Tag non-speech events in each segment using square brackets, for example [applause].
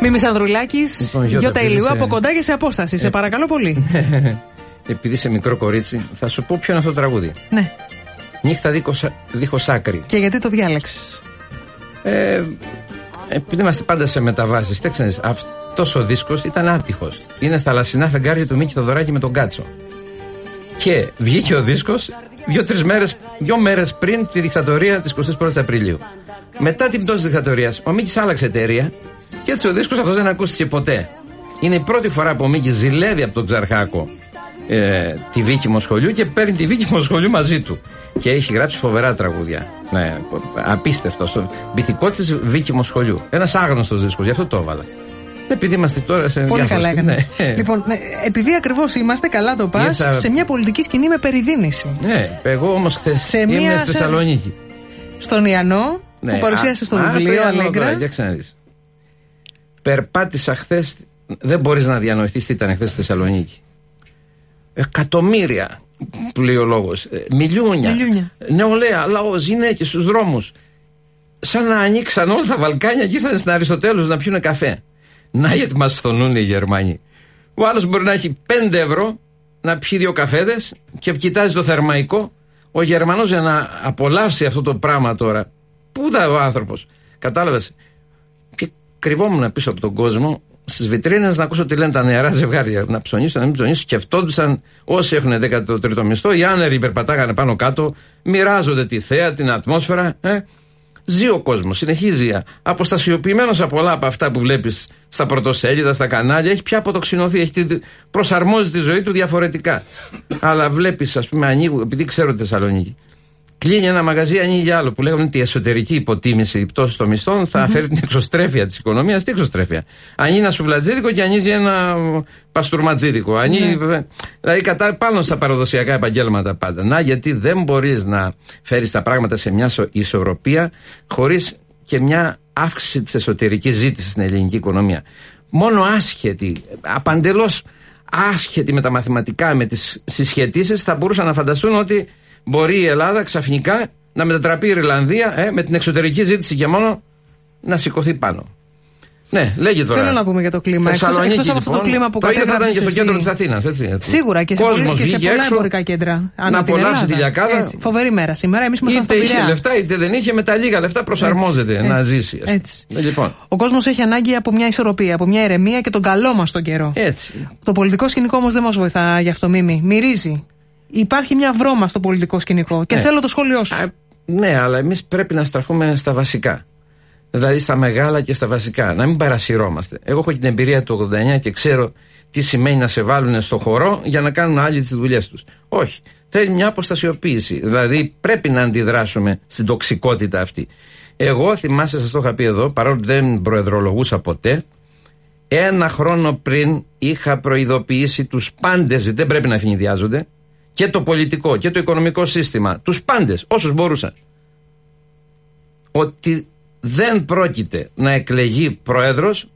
Μίμη Ανδρουλάκη, Λοιπόν, Γιώτα, Γιώτα επειδή Ηλίου, σε- από κοντά και σε απόσταση. Σε παρακαλώ πολύ. [laughs] Επειδή είσαι μικρό κορίτσι, θα σου πω ποιο είναι αυτό το τραγούδι. ναι. Νύχτα δίχως, δίχως άκρη. Και γιατί το διάλεξες; Ε, επειδή είμαστε πάντα σε μεταβάσεις, αυτός ο δίσκος ήταν άτυχος. Είναι θαλασσινά φεγγάρια του Μίκη Θοδωράκη με τον Κάτσο. Και βγήκε ο δίσκος δύο-τρει μέρες δύο μέρες πριν τη δικτατορία της 21η Απριλίου. Μετά την πτώση της δικτατορίας, ο Μίκης άλλαξε εταιρεία και έτσι ο δίσκος αυτός δεν ακούστηκε ποτέ. Είναι η πρώτη φορά που ο Μίκης ζηλεύει από τον Ξαρχάκο ε, τη Βίκη Μοσχολιού και παίρνει τη Βίκη Μοσχολιού μαζί του. Και έχει γράψει φοβερά τραγούδια. Ναι, απίστευτο. Στο μπιθικό της Βίκη Μοσχολιού. Ένας άγνωστος δίσκος, γι' αυτό το έβαλα. Επειδή είμαστε τώρα σε Πολύ διάφορες- καλά έκανες. Ναι. Λοιπόν, ναι, επειδή ακριβώς είμαστε, καλά το πας, Ήρθα- σε μια πολιτική σκηνή με περιδίνηση. Ναι, εγώ όμως χθες Σε ήμουν μία- στη σε- Θεσσαλονίκη. Στον Ιαννό, Ναι, που παρουσίασε α- στο α, στο βιβλίο Ιαννό τώρα, Αλέγκρα. Για ξαναδείς. Περπάτησα χθες. Δεν μπορείς να διανοηθείς τι ήταν χθες στη Θεσσαλονίκη. Εκατομμύρια που λέει ο λόγος. Μιλιούνια. Μιλιούνια. Νεολαία, λαός, γυναίκες στους δρόμους. Σαν να ανοίξαν όλα τα Βαλκάνια και ήρθαν στην Αριστοτέλους να πιούνε καφέ. Να γιατί μας φθονούν οι Γερμανοί. Ο άλλος μπορεί να έχει 5 ευρώ να πιει δύο καφέδες και κοιτάζει το θερμαϊκό. Ο Γερμανός για να απολαύσει αυτό το πράγμα τώρα. Πού ήταν ο άνθρωπος. Κατάλαβες; Και κρυβόμουν πίσω από τον κόσμο στις βιτρίνες να ακούσω τι λένε τα νεαρά ζευγάρια. Να ψωνίσουν, να μην ψωνίσουν. Σκεφτόντουσαν όσοι έχουν 13ο μισθό, οι άνεροι περπατάγανε πάνω κάτω, μοιράζονται τη θέα, την ατμόσφαιρα. Ε. Ζει ο κόσμος, συνεχίζει. Αποστασιοποιημένος από πολλά από αυτά που βλέπεις στα πρωτοσέλιδα, στα κανάλια, έχει πια αποτοξινωθεί, έχει τη- προσαρμόζει τη ζωή του διαφορετικά. Αλλά βλέπεις, ας πούμε, ανοίγουν, επειδή ξέρω τη Θεσσαλονίκη, κλείνει ένα μαγαζί, ανοίγει άλλο που λέγαμε ότι η εσωτερική υποτίμηση, η πτώση των μισθών θα φέρει την εξωστρέφεια της οικονομίας. Τι εξωστρέφεια; Ανοίγει ένα σουβλατζίδικο και ανοίγει ένα παστουρματζίδικο. Ανοίγει, βέβαια, Δηλαδή κατά πάνω στα παραδοσιακά επαγγέλματα πάντα. Να γιατί δεν μπορείς να φέρεις τα πράγματα σε μια ισο- ισορροπία χωρίς και μια αύξηση της εσωτερικής ζήτησης στην ελληνική οικονομία. Μόνο άσχετη, απαντελώς άσχετη με τα μαθηματικά, με τις συσχετήσεις, θα μπορούσαν να φανταστούν ότι μπορεί η Ελλάδα ξαφνικά να μετατραπεί η Ιρλανδία ε, με την εξωτερική ζήτηση και μόνο να σηκωθεί πάνω. Ναι, λέγε τώρα. Θέλω να πούμε για το κλίμα. Εκτός, Θεσσαλονίκη, εκτός από αυτό το λοιπόν, κλίμα που το ίδιο θα ήταν και στο κατέγραψες κέντρο εσύ. της Αθήνας, έτσι. έτσι. Σίγουρα και σε, Κόσμος πολύ, και σε βγήκε πολλά έξω εμπορικά κέντρα. ανά να την απολαύσει τη Ελλάδα. λιακάδα. Έτσι. Φοβερή μέρα σήμερα. Εμείς ήμασταν Είτε στο είχε Πειραιά. λεφτά είτε δεν είχε, με τα λίγα λεφτά προσαρμόζεται Έτσι, να έτσι, ζήσει. ας πούμε. έτσι. Ε, Λοιπόν, Ο κόσμος έχει ανάγκη από μια ισορροπία, από μια ηρεμία και τον καλό μας τον καιρό. έτσι. Το πολιτικό σκηνικό όμως δεν μας βοηθά γι' αυτό, Μίμη. Μυρίζει. Υπάρχει μια βρώμα στο πολιτικό σκηνικό και Ναι. θέλω το σχόλιο σου. Α, ναι, αλλά εμείς πρέπει να στραφούμε στα βασικά. Δηλαδή στα μεγάλα και στα βασικά. Να μην παρασυρώμαστε. Εγώ έχω και την εμπειρία του 89 και ξέρω τι σημαίνει να σε βάλουν στο χορό για να κάνουν άλλοι τις δουλειές τους. Όχι. Θέλει μια αποστασιοποίηση. Δηλαδή πρέπει να αντιδράσουμε στην τοξικότητα αυτή. Εγώ θυμάσαι, σας το είχα πει εδώ, παρόλο που δεν προεδρολογούσα ποτέ, ένα χρόνο πριν είχα προειδοποιήσει τους πάντες, δεν πρέπει να ευνηδιάζονται, και το πολιτικό και το οικονομικό σύστημα, τους πάντες, όσους μπορούσαν, ότι δεν πρόκειται να εκλεγεί πρόεδρος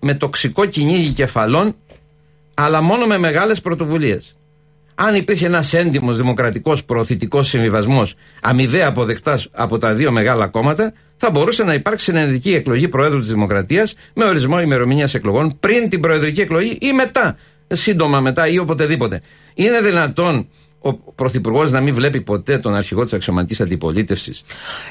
με τοξικό κυνήγι κεφαλών, αλλά μόνο με μεγάλες πρωτοβουλίες. Αν υπήρχε ένας έντιμος δημοκρατικός προωθητικός συμβιβασμός αμοιβαία αποδεκτάς από τα δύο μεγάλα κόμματα, θα μπορούσε να υπάρξει συνενετική εκλογή Προέδρου της Δημοκρατίας με ορισμό ημερομηνίας εκλογών πριν την προεδρική εκλογή ή μετά, σύντομα μετά ή οποτεδήποτε. Είναι δυνατόν ο Πρωθυπουργός να μην βλέπει ποτέ τον αρχηγό της αξιωματικής αντιπολίτευσης;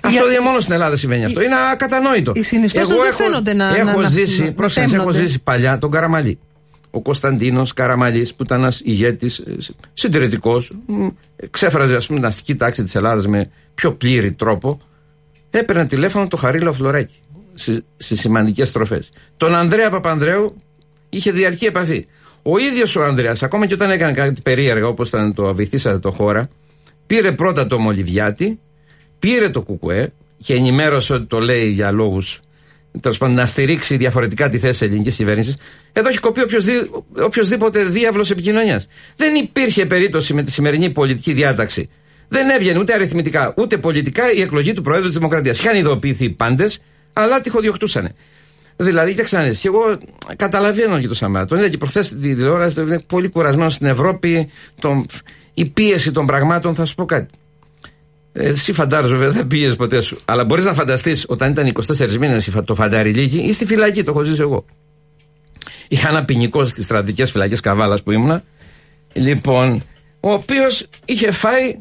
Αυτό δεν μόνο στην Ελλάδα συμβαίνει αυτό. Είναι ακατανόητο. οι συνιστώσεις Εγώ δεν έχω- φαίνονται να- Έχω να- να- ζήσει, να- να πρόσεξε, έχω τέμνονται. ζήσει παλιά τον Καραμαλή. Ο Κωνσταντίνος Καραμαλής, που ήταν ένας ηγέτης συντηρητικός, ξέφραζε ας πούμε την αστική τάξη της Ελλάδας με πιο πλήρη τρόπο, έπαιρνε τηλέφωνο το Χαρίλο Φλωρέκι στις σημαντικές στροφές. Τον Ανδρέα Παπανδρέου είχε διαρκή επαφή. Ο ίδιος ο Ανδρέας, ακόμα και όταν έκανε κάτι περίεργα, όπως ήταν το Αβυθίσατε το χώρα, πήρε πρώτα το Μολυβιάτη, πήρε το Κουκουέ και ενημέρωσε ότι το λέει για λόγους τέλος πάντων να στηρίξει διαφορετικά τη θέση τη ελληνικής κυβέρνησης. Εδώ έχει κοπεί οποιοσδή- οποιοσδήποτε διάβλος επικοινωνίας. Δεν υπήρχε περίπτωση με τη σημερινή πολιτική διάταξη. Δεν έβγαινε ούτε αριθμητικά ούτε πολιτικά η εκλογή του Προέδρου της Δημοκρατίας. Είχαν ειδοποιηθεί οι πάντες, αλλά τυχοδιοκτούσαν. Δηλαδή, κοίταξε να δεις, και εγώ καταλαβαίνω και το Σαμάρα. Τον είδα και προχθές στη τηλεόραση, είναι πολύ κουρασμένο στην Ευρώπη. Τον, η πίεση των πραγμάτων, θα σου πω κάτι. Ε, εσύ φαντάζομαι βέβαια δεν πήγες ποτέ σου. Αλλά μπορείς να φανταστείς όταν ήταν 24 μήνες το φανταριλίκι ή στη φυλακή, το έχω ζήσει εγώ. Είχα ένα ποινικό στις στρατιωτικέ φυλακές Καβάλας που ήμουνα. Λοιπόν, ο οποίος είχε φάει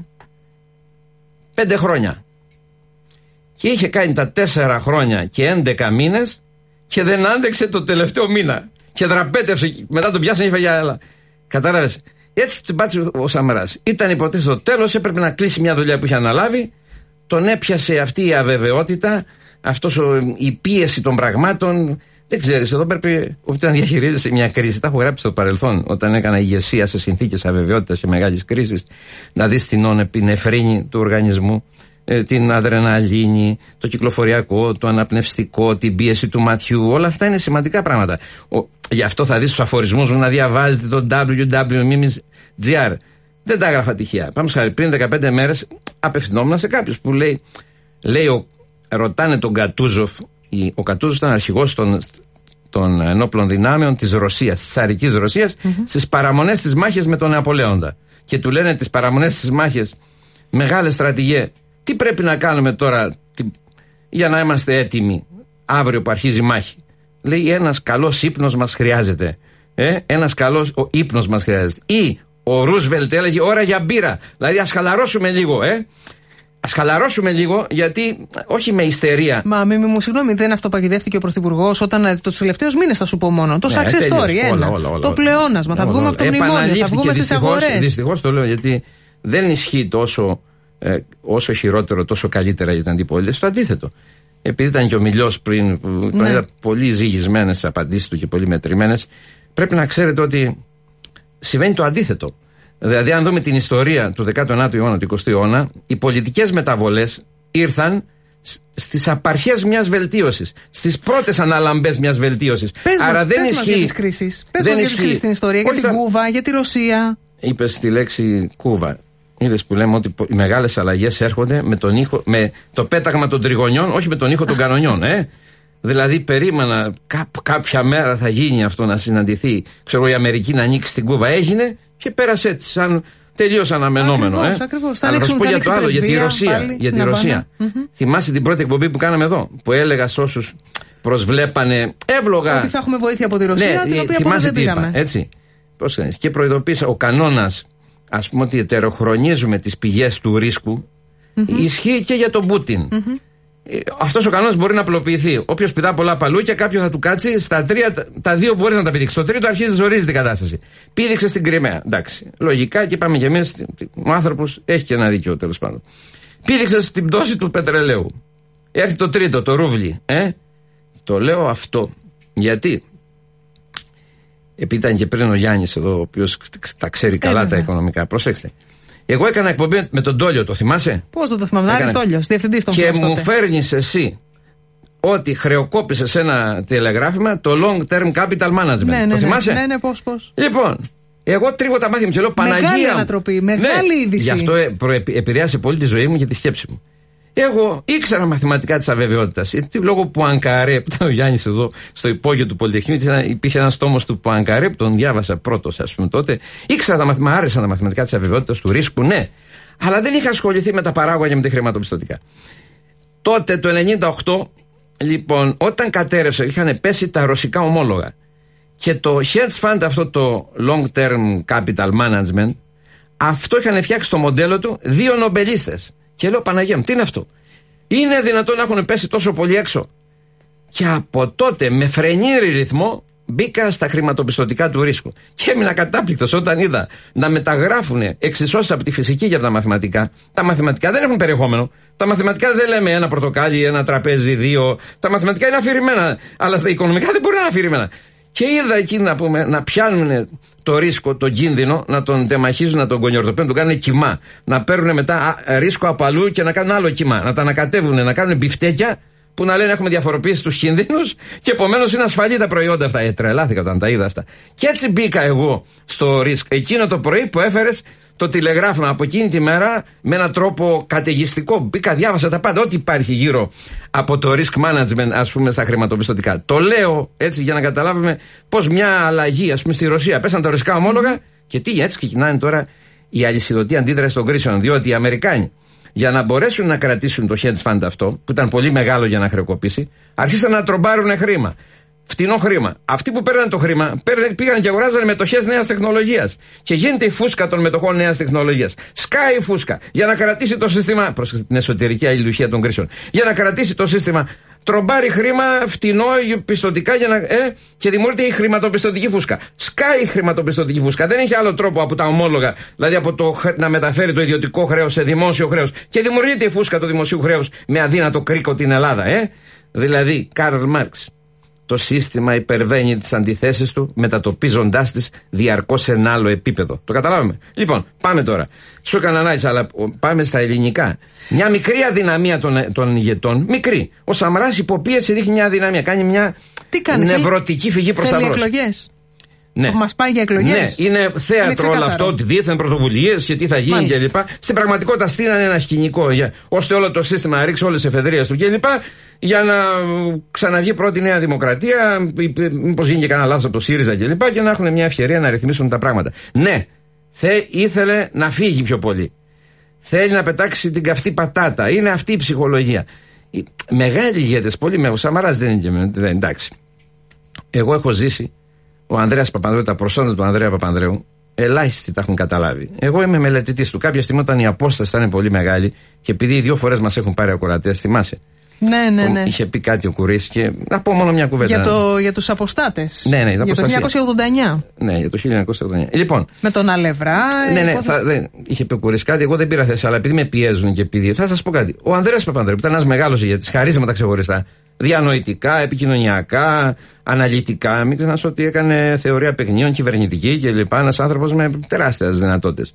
πέντε χρόνια. Και είχε κάνει τα τέσσερα χρόνια και 11 μήνες και δεν άντεξε το τελευταίο μήνα. Και δραπέτευσε. Μετά τον πιάσανε και για άλλα. Κατάλαβες. Έτσι την πάτησε ο Σαμαράς. Ήταν υποτίθεται στο τέλος, έπρεπε να κλείσει μια δουλειά που είχε αναλάβει. Τον έπιασε αυτή η αβεβαιότητα, αυτός η πίεση των πραγμάτων. Δεν ξέρεις, εδώ πρέπει όταν διαχειρίζεσαι μια κρίση. Τα έχω γράψει στο παρελθόν, όταν έκανα ηγεσία σε συνθήκες αβεβαιότητας και μεγάλης κρίσης, να δεις την νεφρίνη του οργανισμού, ε, την αδρεναλίνη, το κυκλοφοριακό, το αναπνευστικό, την πίεση του ματιού. Όλα αυτά είναι σημαντικά πράγματα. Ο, γι' αυτό θα δεις τους αφορισμούς μου να διαβάζετε το www.gr. Δεν τα έγραφα τυχαία. Πάμε χάρη, πριν 15 μέρες απευθυνόμουν σε κάποιους που λέει, λέει ο, ρωτάνε τον Κατούζοφ, ο Κατούζοφ ήταν αρχηγός των, των ενόπλων δυνάμεων της Ρωσίας, της Τσαρικής Ρωσίας, mm-hmm. στις παραμονές της μάχης με τον Νεαπολέοντα. Και του λένε τις παραμονές της μάχε, μεγάλε στρατηγέ, τι πρέπει να κάνουμε τώρα για να είμαστε έτοιμοι αύριο που αρχίζει η μάχη; Λέει ένας καλός ύπνος μας χρειάζεται. Ε, ένας καλός ύπνος μας χρειάζεται. Ή ο Ρούσβελτ έλεγε ώρα για μπύρα. Δηλαδή ας χαλαρώσουμε λίγο, ε. Α χαλαρώσουμε λίγο, γιατί όχι με ιστερία. Μα μη μου συγγνώμη, δεν αυτοπαγιδεύτηκε ο Πρωθυπουργός όταν ε, τους τελευταίους μήνες θα σου πω μόνο. Το ναι, success story, ένα. Όλα, όλα, το πλεόνασμα. Θα βγούμε από το μνημόνιο, θα βγούμε στις αγορές. Δυστυχώς το λέω γιατί δεν ισχύει τόσο ε, όσο χειρότερο, τόσο καλύτερα για την αντιπολίτευση. Το αντίθετο. Επειδή ήταν και ο Μιλιός πριν, που ναι. είδα πολύ ζυγισμένες τι απαντήσεις του και πολύ μετρημένες, πρέπει να ξέρετε ότι συμβαίνει το αντίθετο. Δηλαδή, αν δούμε την ιστορία του 19ου αιώνα, του 20ου αιώνα, οι πολιτικές μεταβολές ήρθαν στις απαρχές μιας βελτίωσης. Στις πρώτες αναλαμπές μιας βελτίωσης. Άρα δεν ισχύει. Για τις κρίσεις. Πες για τις κρίσεις στην ιστορία, για την Κούβα, για τη Ρωσία. Είπες τη λέξη Κούβα. Είδες που λέμε ότι οι μεγάλες αλλαγές έρχονται με, τον ήχο, με το πέταγμα των τριγωνιών, όχι με τον ήχο των κανονιών. Ε. Δηλαδή, περίμενα κά, κάποια μέρα θα γίνει αυτό να συναντηθεί. Ξέρω, η Αμερική να ανοίξει την Κούβα. Έγινε και πέρασε έτσι, σαν τελείως αναμενόμενο. Ακριβώς, ε. ακριβώς. Αλλά θα σου πω για το άλλο, για τη Ρωσία. Για τη Ρωσία. Θυμάσαι την πρώτη εκπομπή που κάναμε εδώ, που έλεγα σε όσους προσβλέπανε εύλογα; Ότι θα έχουμε βοήθεια από τη Ρωσία, ναι, την οποία θυμάσαι δεν πήραμε. έτσι. Πώς, και προειδοποίησα, ο κανόνας Α πούμε ότι ετεροχρονίζουμε τις πηγές του ρισκου ισχύει και για τον Πούτιν. Mm-hmm. Αυτός ο κανόνας μπορεί να απλοποιηθεί. Όποιος πηδά πολλά παλούκια, κάποιο θα του κάτσει στα τρία, τα δύο που μπορείς να τα πηδήξεις. Το τρίτο αρχίζει ζορίζει την κατάσταση. Πήδηξε στην Κρυμαία. Εντάξει. Λογικά και είπαμε για εμείς, ο άνθρωπος έχει και ένα δίκιο τέλος πάντων. Πήδηξε στην πτώση του πετρελαίου. Έρχεται το τρίτο, το ρούβλι. Ε; Το λέω αυτό. Γιατί επειδή ήταν και πριν ο Γιάννης εδώ, ο οποίος τα ξέρει καλά τα οικονομικά. Προσέξτε. Εγώ έκανα εκπομπή με τον Τόλιο, το θυμάσαι; Πώς δεν το θυμάμαι, Άρης Τόλιος, διευθυντής των Και μου φέρνεις εσύ ότι χρεοκόπησες ένα τηλεγράφημα το long term capital management. Ναι, ναι, το ναι. θυμάσαι; Ναι, ναι, πώς, πώς. Λοιπόν, εγώ τρίβω τα μάτια μου και λέω Παναγία. Μεγάλη ανατροπή, μεγάλη ναι, είδηση. Γι' αυτό ε, επηρεάσε πολύ τη ζωή μου και τη σκέψη μου. Εγώ ήξερα μαθηματικά της αβεβαιότητας. Λόγω που Ανκαρέ, που ήταν ο Γιάννης εδώ στο υπόγειο του Πολυτεχνείου, υπήρχε ένας τόμος του Ανκαρέ που τον διάβασα πρώτος, ας πούμε τότε. Ήξερα τα μαθηματικά, άρεσαν τα μαθηματικά της αβεβαιότητας, του ρίσκου, ναι. Αλλά δεν είχα ασχοληθεί με τα παράγωγα και με τα χρηματοπιστωτικά. Τότε το 98, λοιπόν, όταν κατέρευσε, είχαν πέσει τα ρωσικά ομόλογα. Και το hedge fund, αυτό το long term capital management, αυτό είχαν φτιάξει το μοντέλο του δύο νομπελίστες και λέω Παναγία μου, τι είναι αυτό; Είναι δυνατόν να έχουν πέσει τόσο πολύ έξω; Και από τότε με φρενήρι ρυθμό μπήκα στα χρηματοπιστωτικά του ρίσκου. Και έμεινα κατάπληκτος όταν είδα να μεταγράφουν εξισώσεις από τη φυσική για τα μαθηματικά. Τα μαθηματικά δεν έχουν περιεχόμενο. Τα μαθηματικά δεν λέμε ένα πορτοκάλι, ένα τραπέζι, δύο. Τα μαθηματικά είναι αφηρημένα. Αλλά στα οικονομικά δεν μπορεί να είναι αφηρημένα. Και είδα εκεί να, πούμε, να πιάνουν το ρίσκο, τον κίνδυνο, να τον τεμαχίζουν, να τον κονιορτωπέουν, να τον κάνουν κοιμά. Να παίρνουν μετά ρίσκο από αλλού και να κάνουν άλλο κοιμά. Να τα ανακατεύουν, να κάνουν μπιφτέκια που να λένε έχουμε διαφοροποιήσει του κινδύνους και επομένως είναι ασφαλή τα προϊόντα αυτά. Ε, τρελάθηκα όταν τα είδα αυτά. Και έτσι μπήκα εγώ στο ρίσκο εκείνο το πρωί που έφερες το τηλεγράφημα από εκείνη τη μέρα με έναν τρόπο καταιγιστικό. Μπήκα, διάβασα τα πάντα, ό,τι υπάρχει γύρω από το risk management, ας πούμε, στα χρηματοπιστωτικά. Το λέω έτσι για να καταλάβουμε πώς μια αλλαγή, ας πούμε, στη Ρωσία πέσαν τα ρωσικά ομόλογα και τι έτσι ξεκινάνε τώρα η αλυσιδωτή αντίδραση των κρίσεων. Διότι οι Αμερικάνοι για να μπορέσουν να κρατήσουν το hedge fund αυτό, που ήταν πολύ μεγάλο για να χρεοκοπήσει, άρχισαν να τρομπάρουν χρήμα. Φτηνό χρήμα. Αυτοί που παίρναν το χρήμα πήγαν και αγοράζανε μετοχές νέας τεχνολογίας. Και γίνεται η φούσκα των μετοχών νέας τεχνολογίας. Σκάει η φούσκα για να κρατήσει το σύστημα. Προ την εσωτερική αλληλουχία των κρίσεων. Για να κρατήσει το σύστημα. Τρομπάρει χρήμα φτηνό πιστωτικά για να, ε, και δημιουργείται η χρηματοπιστωτική φούσκα. Σκάει η χρηματοπιστωτική φούσκα. Δεν έχει άλλο τρόπο από τα ομόλογα, δηλαδή από το να μεταφέρει το ιδιωτικό χρέος σε δημόσιο χρέος. Και δημιουργείται η φούσκα του δημοσίου χρέους με αδύνατο κρίκο την Ελλάδα. Ε. Δηλαδή, Κάρλ Μάρξ, το σύστημα υπερβαίνει τις αντιθέσεις του, μετατοπίζοντάς τις διαρκώς σε ένα άλλο επίπεδο. Το καταλάβαμε. Λοιπόν, πάμε τώρα. Σου έκανα ανάλυση, αλλά πάμε στα ελληνικά. Μια μικρή αδυναμία των, των ηγετών, μικρή. Ο Σαμράς υπό πίεση δείχνει μια αδυναμία. Κάνει μια Τι κάνει, νευρωτική φυγή προς τα μπρος. Ναι. Μας πάει για εκλογές; Ναι, είναι θέατρο όλο αυτό, ότι δίθεν πρωτοβουλίες και τι θα γίνει κλπ. Στην πραγματικότητα στήσανε ένα σκηνικό για, ώστε όλο το σύστημα να ρίξει όλες τις εφεδρείες του κλπ. Για να ξαναβγεί πρώτη Νέα Δημοκρατία, μήπως γίνει και κανένα λάθος από το ΣΥΡΙΖΑ κλπ. Και, και να έχουν μια ευκαιρία να ρυθμίσουν τα πράγματα. Ναι, θε, ήθελε να φύγει πιο πολύ. Θέλει να πετάξει την καυτή πατάτα. Είναι αυτή η ψυχολογία. Οι μεγάλοι ηγέτες, πολύ με ο Σαμαράς δεν είναι δεν, εντάξει. Εγώ έχω ζήσει ο Ανδρέας Παπανδρέου, τα προσόντα του Ανδρέα Παπανδρέου, ελάχιστοι τα έχουν καταλάβει. Εγώ είμαι μελετητής του. Κάποια στιγμή όταν η απόσταση ήταν πολύ μεγάλη και επειδή δύο φορές μας έχουν πάρει ακροατές, θυμάσαι. Ναι, ναι, ναι. Είχε πει κάτι ο Κουρί και να πω μόνο μια κουβέντα. Για, το, για τους αποστάτες. Ναι, ναι, για το 1989. Ναι, για το 1989. Λοιπόν. Με τον Αλευρά. Ναι, ναι, θα, δεν, είχε πει ο Κουρί κάτι. Εγώ δεν πήρα θέση, αλλά επειδή με πιέζουν και επειδή. Θα σας πω κάτι. Ο Ανδρέας Παπανδρέου ήταν ένας μεγάλος ηγέτης, χαρίσματα ξεχωριστά διανοητικά, επικοινωνιακά, αναλυτικά. Μην ξεχνάς ότι έκανε θεωρία παιχνίων, κυβερνητική κλπ. Ένας άνθρωπος με τεράστιες δυνατότητες.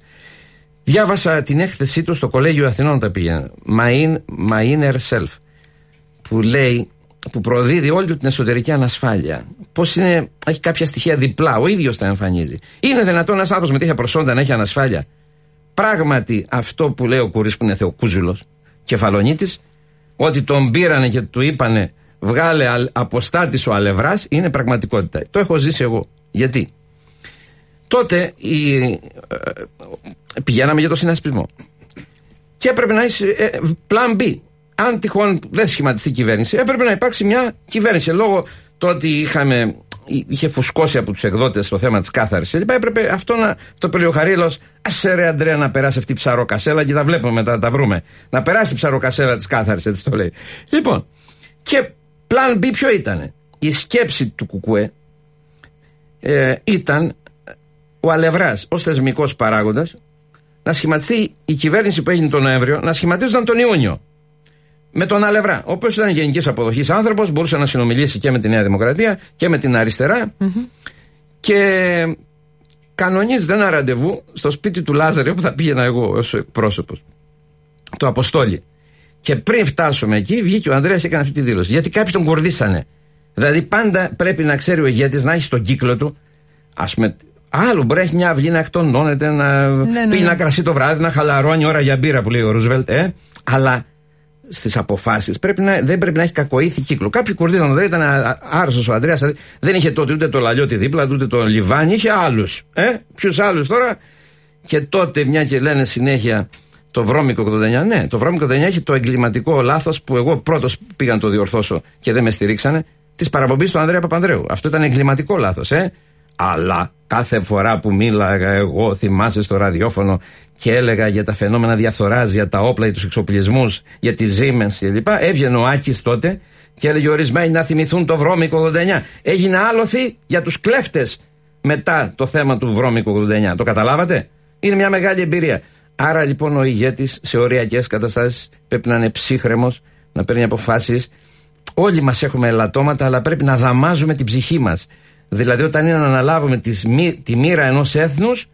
Διάβασα την έκθεσή του στο Κολέγιο Αθηνών τα πήγαινα. My, my inner self. Που λέει, που προδίδει όλη του την εσωτερική ανασφάλεια. Πώς έχει κάποια στοιχεία διπλά, ο ίδιος τα εμφανίζει. Είναι δυνατόν ένας άνθρωπος με τέτοια προσόντα να έχει ανασφάλεια; Πράγματι, αυτό που λέει ο Κουρί που είναι Θεοκούζουλο, κεφαλονίτης, ότι τον πήρανε και του είπανε βγάλε αποστάτης ο αλευράς είναι πραγματικότητα. Το έχω ζήσει εγώ. Γιατί; Τότε η, ε, πηγαίναμε για το συνασπισμό. Και έπρεπε να έχει ε, plan B. Αν τυχόν δεν σχηματιστεί κυβέρνηση, έπρεπε να υπάρξει μια κυβέρνηση. Λόγω το ότι είχαμε είχε φουσκώσει από τους εκδότες το θέμα της κάθαρσης. Λοιπόν, έπρεπε αυτό να. Το πει ο Χαρίλος, α ρε Αντρέα να περάσει αυτή η ψαροκασέλα και τα βλέπουμε μετά, τα βρούμε. Να περάσει η ψαροκασέλα της κάθαρσης, έτσι το λέει. Λοιπόν, και πλάν B ποιο ήταν. Η σκέψη του Κουκουέ ε, ήταν ο Αλευράς ως θεσμικός παράγοντας να σχηματιστεί η κυβέρνηση που έγινε τον Νοέμβριο να σχηματίζονταν τον Ιούνιο με τον Αλευρά. Ο οποίος ήταν γενικής αποδοχής άνθρωπος, μπορούσε να συνομιλήσει και με τη Νέα Δημοκρατία και με την αριστερά. Mm-hmm. Και κανονίζεται ένα ραντεβού στο σπίτι του Λάζαρη, όπου θα πήγαινα εγώ ως εκπρόσωπο. Το Αποστόλη. Και πριν φτάσουμε εκεί, βγήκε ο Ανδρέας και έκανε αυτή τη δήλωση. Γιατί κάποιοι τον κουρδίσανε. Δηλαδή, πάντα πρέπει να ξέρει ο ηγέτης να έχει στον κύκλο του, ας πούμε, Άλλο μπορεί να έχει μια αυγή να εκτονώνεται, να ναι, ναι, πει ναι. να κρασί το βράδυ, να χαλαρώνει ώρα για μπύρα που λέει ο Ρούσβελτ, ε. Αλλά στις αποφάσεις δεν πρέπει να έχει κακοήθη κύκλο. Κάποιοι Κουρδί δεν ήταν άρρωστος ο Αντρέα, δεν είχε τότε ούτε το Λαλιώτη δίπλα, ούτε το Λιβάνι, είχε άλλους. Ε; Ποιους άλλους τώρα; Και τότε, μια και λένε συνέχεια το βρώμικο 89, ναι, το βρώμικο 89 έχει το εγκληματικό λάθος που εγώ πρώτος πήγα να το διορθώσω και δεν με στηρίξανε, της παραπομπής του Ανδρέα Παπανδρέου. Αυτό ήταν εγκληματικό λάθος, ε. Αλλά κάθε φορά που μίλαγα εγώ, θυμάσαι στο ραδιόφωνο και έλεγα για τα φαινόμενα διαφθοράς, για τα όπλα, για τους εξοπλισμούς, για τι Siemens κλπ. Έβγαινε ο Άκης τότε και έλεγε ορισμένοι να θυμηθούν το βρώμικο 89. Έγινε άλοθη για τους κλέφτες μετά το θέμα του βρώμικου 89. Το καταλάβατε; Είναι μια μεγάλη εμπειρία. Άρα λοιπόν ο ηγέτης σε οριακές καταστάσεις πρέπει να είναι ψύχρεμος, να παίρνει αποφάσεις. Όλοι μας έχουμε ελαττώματα, αλλά πρέπει να δαμάζουμε την ψυχή μας. Δηλαδή, όταν είναι να αναλάβουμε τη μοίρα ενός έθνους,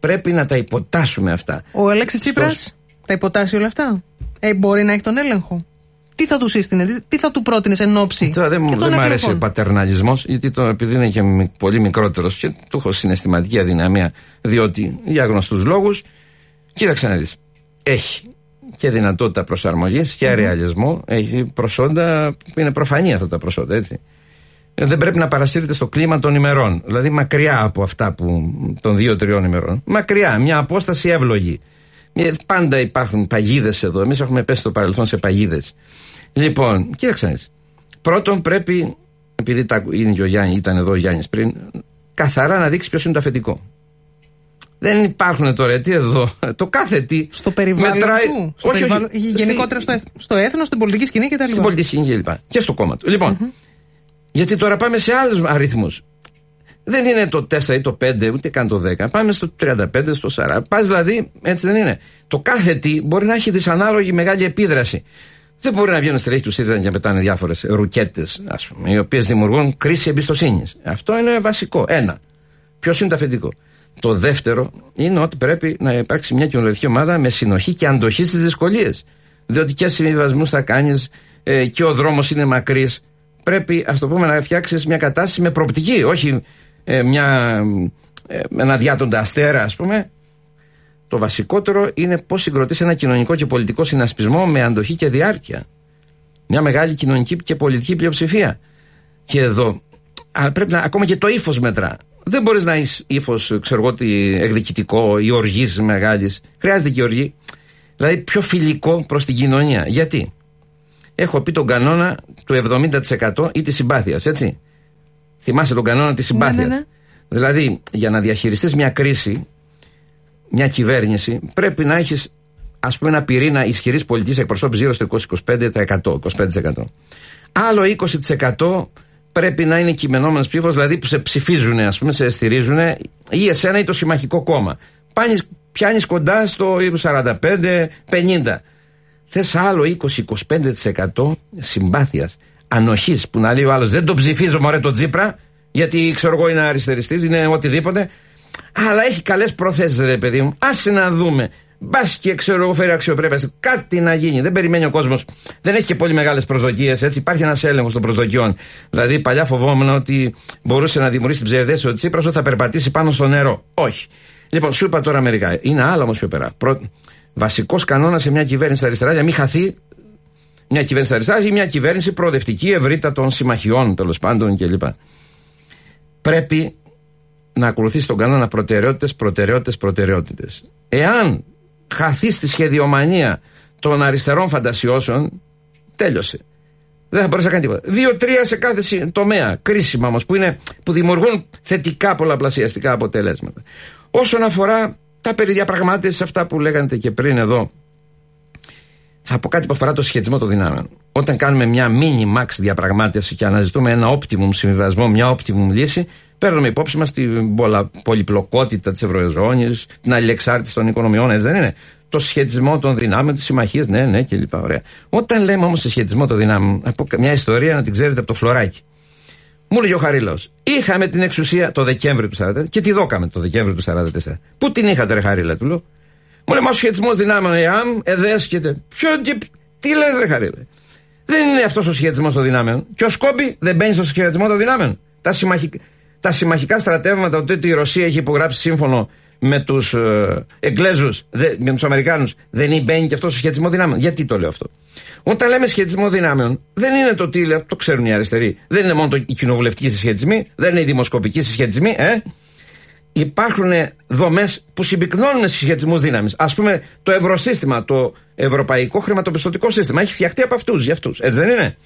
πρέπει να τα υποτάσσουμε αυτά. Ο Αλέξης Τσίπρας τα υποτάσσει όλα αυτά; Ε, μπορεί να έχει τον έλεγχο. Τι θα τους σύστηνε, τι θα του πρότεινες εν ώψη; Τώρα δεν, δεν μου αρέσει ο πατερναλισμός, γιατί το, επειδή είναι και πολύ μικρότερος και του έχω συναισθηματική αδυναμία, διότι για γνωστούς λόγους, κοίταξε να δεις. Έχει και δυνατότητα προσαρμογής και mm ρεαλισμό, έχει προσόντα που είναι προφανή αυτά τα προσόντα, έτσι. Ε, δεν πρέπει να παρασύρεται στο κλίμα των ημερών. Δηλαδή μακριά από αυτά που των δύο-τριών ημερών. Μακριά, μια απόσταση εύλογη. Πάντα υπάρχουν παγίδες εδώ. Εμείς έχουμε πέσει στο παρελθόν σε παγίδες. Λοιπόν, κοίταξε. Πρώτον, πρέπει, επειδή είναι και ο Γιάννη, ήταν εδώ ο Γιάννης πριν, καθαρά να δείξει ποιος είναι το αφεντικό. Δεν υπάρχουν τώρα τι εδώ. Το κάθε τι. Στο περιβάλλον. Μετράει... Του, στο όχι, περιβάλλον... όχι, γενικότερα στο, στο έθνος, στην πολιτική σκηνή κτλ. Στην πολιτική σκηνή κλπ. Και, και στο κόμμα του. Λοιπόν, mm-hmm. Γιατί τώρα πάμε σε άλλους αριθμούς. Δεν είναι το 4 ή το 5, ούτε καν το 10. Πάμε στο 35, στο 40. Πας δηλαδή, έτσι δεν είναι. Το κάθε τι μπορεί να έχει δυσανάλογη μεγάλη επίδραση. Δεν μπορεί να βγαίνουν στελέχη του ΣΥΡΙΖΑ και πετάνε διάφορες ρουκέτες, ας πούμε, οι οποίες δημιουργούν κρίση εμπιστοσύνης. Αυτό είναι βασικό. Ένα. Ποιος είναι το αφεντικό; Το δεύτερο είναι ότι πρέπει να υπάρξει μια κοινωνική ομάδα με συνοχή και αντοχή στις δυσκολίες. Διότι και συμβιβασμούς θα κάνεις ε, και ο δρόμος είναι μακρύς. Πρέπει, ας το πούμε, να φτιάξεις μια κατάσταση με προοπτική, όχι ε, μια, ε, ένα διάτοντα αστέρα, ας πούμε. Το βασικότερο είναι πώς συγκροτείς ένα κοινωνικό και πολιτικό συνασπισμό με αντοχή και διάρκεια. Μια μεγάλη κοινωνική και πολιτική πλειοψηφία. Και εδώ, πρέπει να, ακόμα και το ύφος μετρά. Δεν μπορείς να έχεις ύφος, ξέρω εγώ, εκδικητικό ή οργής μεγάλης. Χρειάζεται και οργή. Δηλαδή πιο φιλικό προς την κοινωνία. Γιατί; Έχω πει τον κανόνα του 70% ή της συμπάθειας, έτσι. Θυμάσαι τον κανόνα της συμπάθεια. Ναι, ναι, ναι. Δηλαδή, για να διαχειριστείς μια κρίση, μια κυβέρνηση, πρέπει να έχεις ας πούμε ένα πυρήνα ισχυρής πολιτικής εκπροσώπησης γύρω στο 20-25%. 25%. Άλλο 20% πρέπει να είναι κειμενόμενος ψήφος, δηλαδή που σε ψηφίζουν, ας πούμε, σε στηρίζουν ή εσένα ή το συμμαχικό κόμμα. Πιάνεις κοντά στο 45-50. Θες άλλο 20-25% συμπάθειας, ανοχής που να λέει ο άλλος δεν το ψηφίζω μωρέ το Τζίπρα, γιατί ξέρω εγώ είναι αριστεριστής, είναι οτιδήποτε. Αλλά έχει καλές προθέσεις, ρε παιδί μου. Άσε να δούμε. Μπας και ξέρω εγώ φέρει αξιοπρέπεια. Κάτι να γίνει. Δεν περιμένει ο κόσμος. Δεν έχει και πολύ μεγάλες προσδοκίες. Έτσι υπάρχει ένας έλεγχος των προσδοκιών. Δηλαδή παλιά φοβόμουν ότι μπορούσε να δημιουργήσει την ψευδέση ότι Τσίπρας ότι θα περπατήσει πάνω στο νερό. Όχι. Λοιπόν, σου είπα τώρα μερικά. Είναι άλλα όμως πιο πέρα. Προ... Βασικός κανόνας σε μια κυβέρνηση αριστερά για μην χαθεί μια κυβέρνηση αριστερά ή μια κυβέρνηση προοδευτική ευρύτατων συμμαχιών τέλος πάντων κλπ. Πρέπει να ακολουθεί τον κανόνα προτεραιότητες, προτεραιότητες, προτεραιότητες. Εάν χαθεί στη σχεδιομανία των αριστερών φαντασιώσεων, τέλειωσε. Δεν θα μπορέσει να κάνεις τίποτα. Δύο-τρία σε κάθε τομέα, κρίσιμα όμως, που, που δημιουργούν θετικά πολλαπλασιαστικά αποτελέσματα. Όσον αφορά τα περί διαπραγμάτευσης, αυτά που λέγατε και πριν εδώ, θα πω κάτι που αφορά το σχετισμό των δυνάμεων. Όταν κάνουμε μια mini max διαπραγμάτευση και αναζητούμε ένα optimum συμβιβασμό, μια optimum λύση, παίρνουμε υπόψη μας την πολυπλοκότητα της Ευρωζώνη, την αλληλεξάρτηση των οικονομιών, έτσι δεν είναι. Το σχετισμό των δυνάμεων, τη συμμαχία, ναι, ναι, κλπ. Ωραία. Όταν λέμε όμως σε σχετισμό των δυνάμεων, από μια ιστορία να την ξέρετε από το φλωράκι. Μου λέει ο Χαρίλαος, είχαμε την εξουσία το Δεκέμβριο του 1944 και τη δόκαμε το Δεκέμβριο του 1944. Πού την είχατε, Ρε Χαρίλα, του λέω. Μου λέει, Μα ο σχετισμός δυνάμεων, εάν, εδέσκεται. Ποιο, τι, τι λες, Ρε Χαρίλα. Δεν είναι αυτός ο σχετισμός των δυνάμεων. Και ο Σκόμπι δεν μπαίνει στο σχετισμό των δυνάμεων. Τα συμμαχικά τα συμμαχικά στρατεύματα ότι η Ρωσία έχει υπογράψει σύμφωνο με τους ε, Εγγλέζους, με τους Αμερικάνους, δεν μπαίνει και αυτός στο σχετισμό δυνάμεων. Γιατί το λέω αυτό; Όταν λέμε σχετισμό δυνάμεων, δεν είναι το τι το ξέρουν οι αριστεροί. Δεν είναι μόνο το, οι κοινοβουλευτικοί συσχετισμοί, δεν είναι οι δημοσκοπικοί συσχετισμοί, ε. Υπάρχουν δομές που συμπυκνώνουν συσχετισμού δύναμης. Α πούμε, το ευρωσύστημα, το ευρωπαϊκό χρηματοπιστωτικό σύστημα, έχει φτιαχτεί από αυτούς, για αυτούς. Έτσι δεν είναι;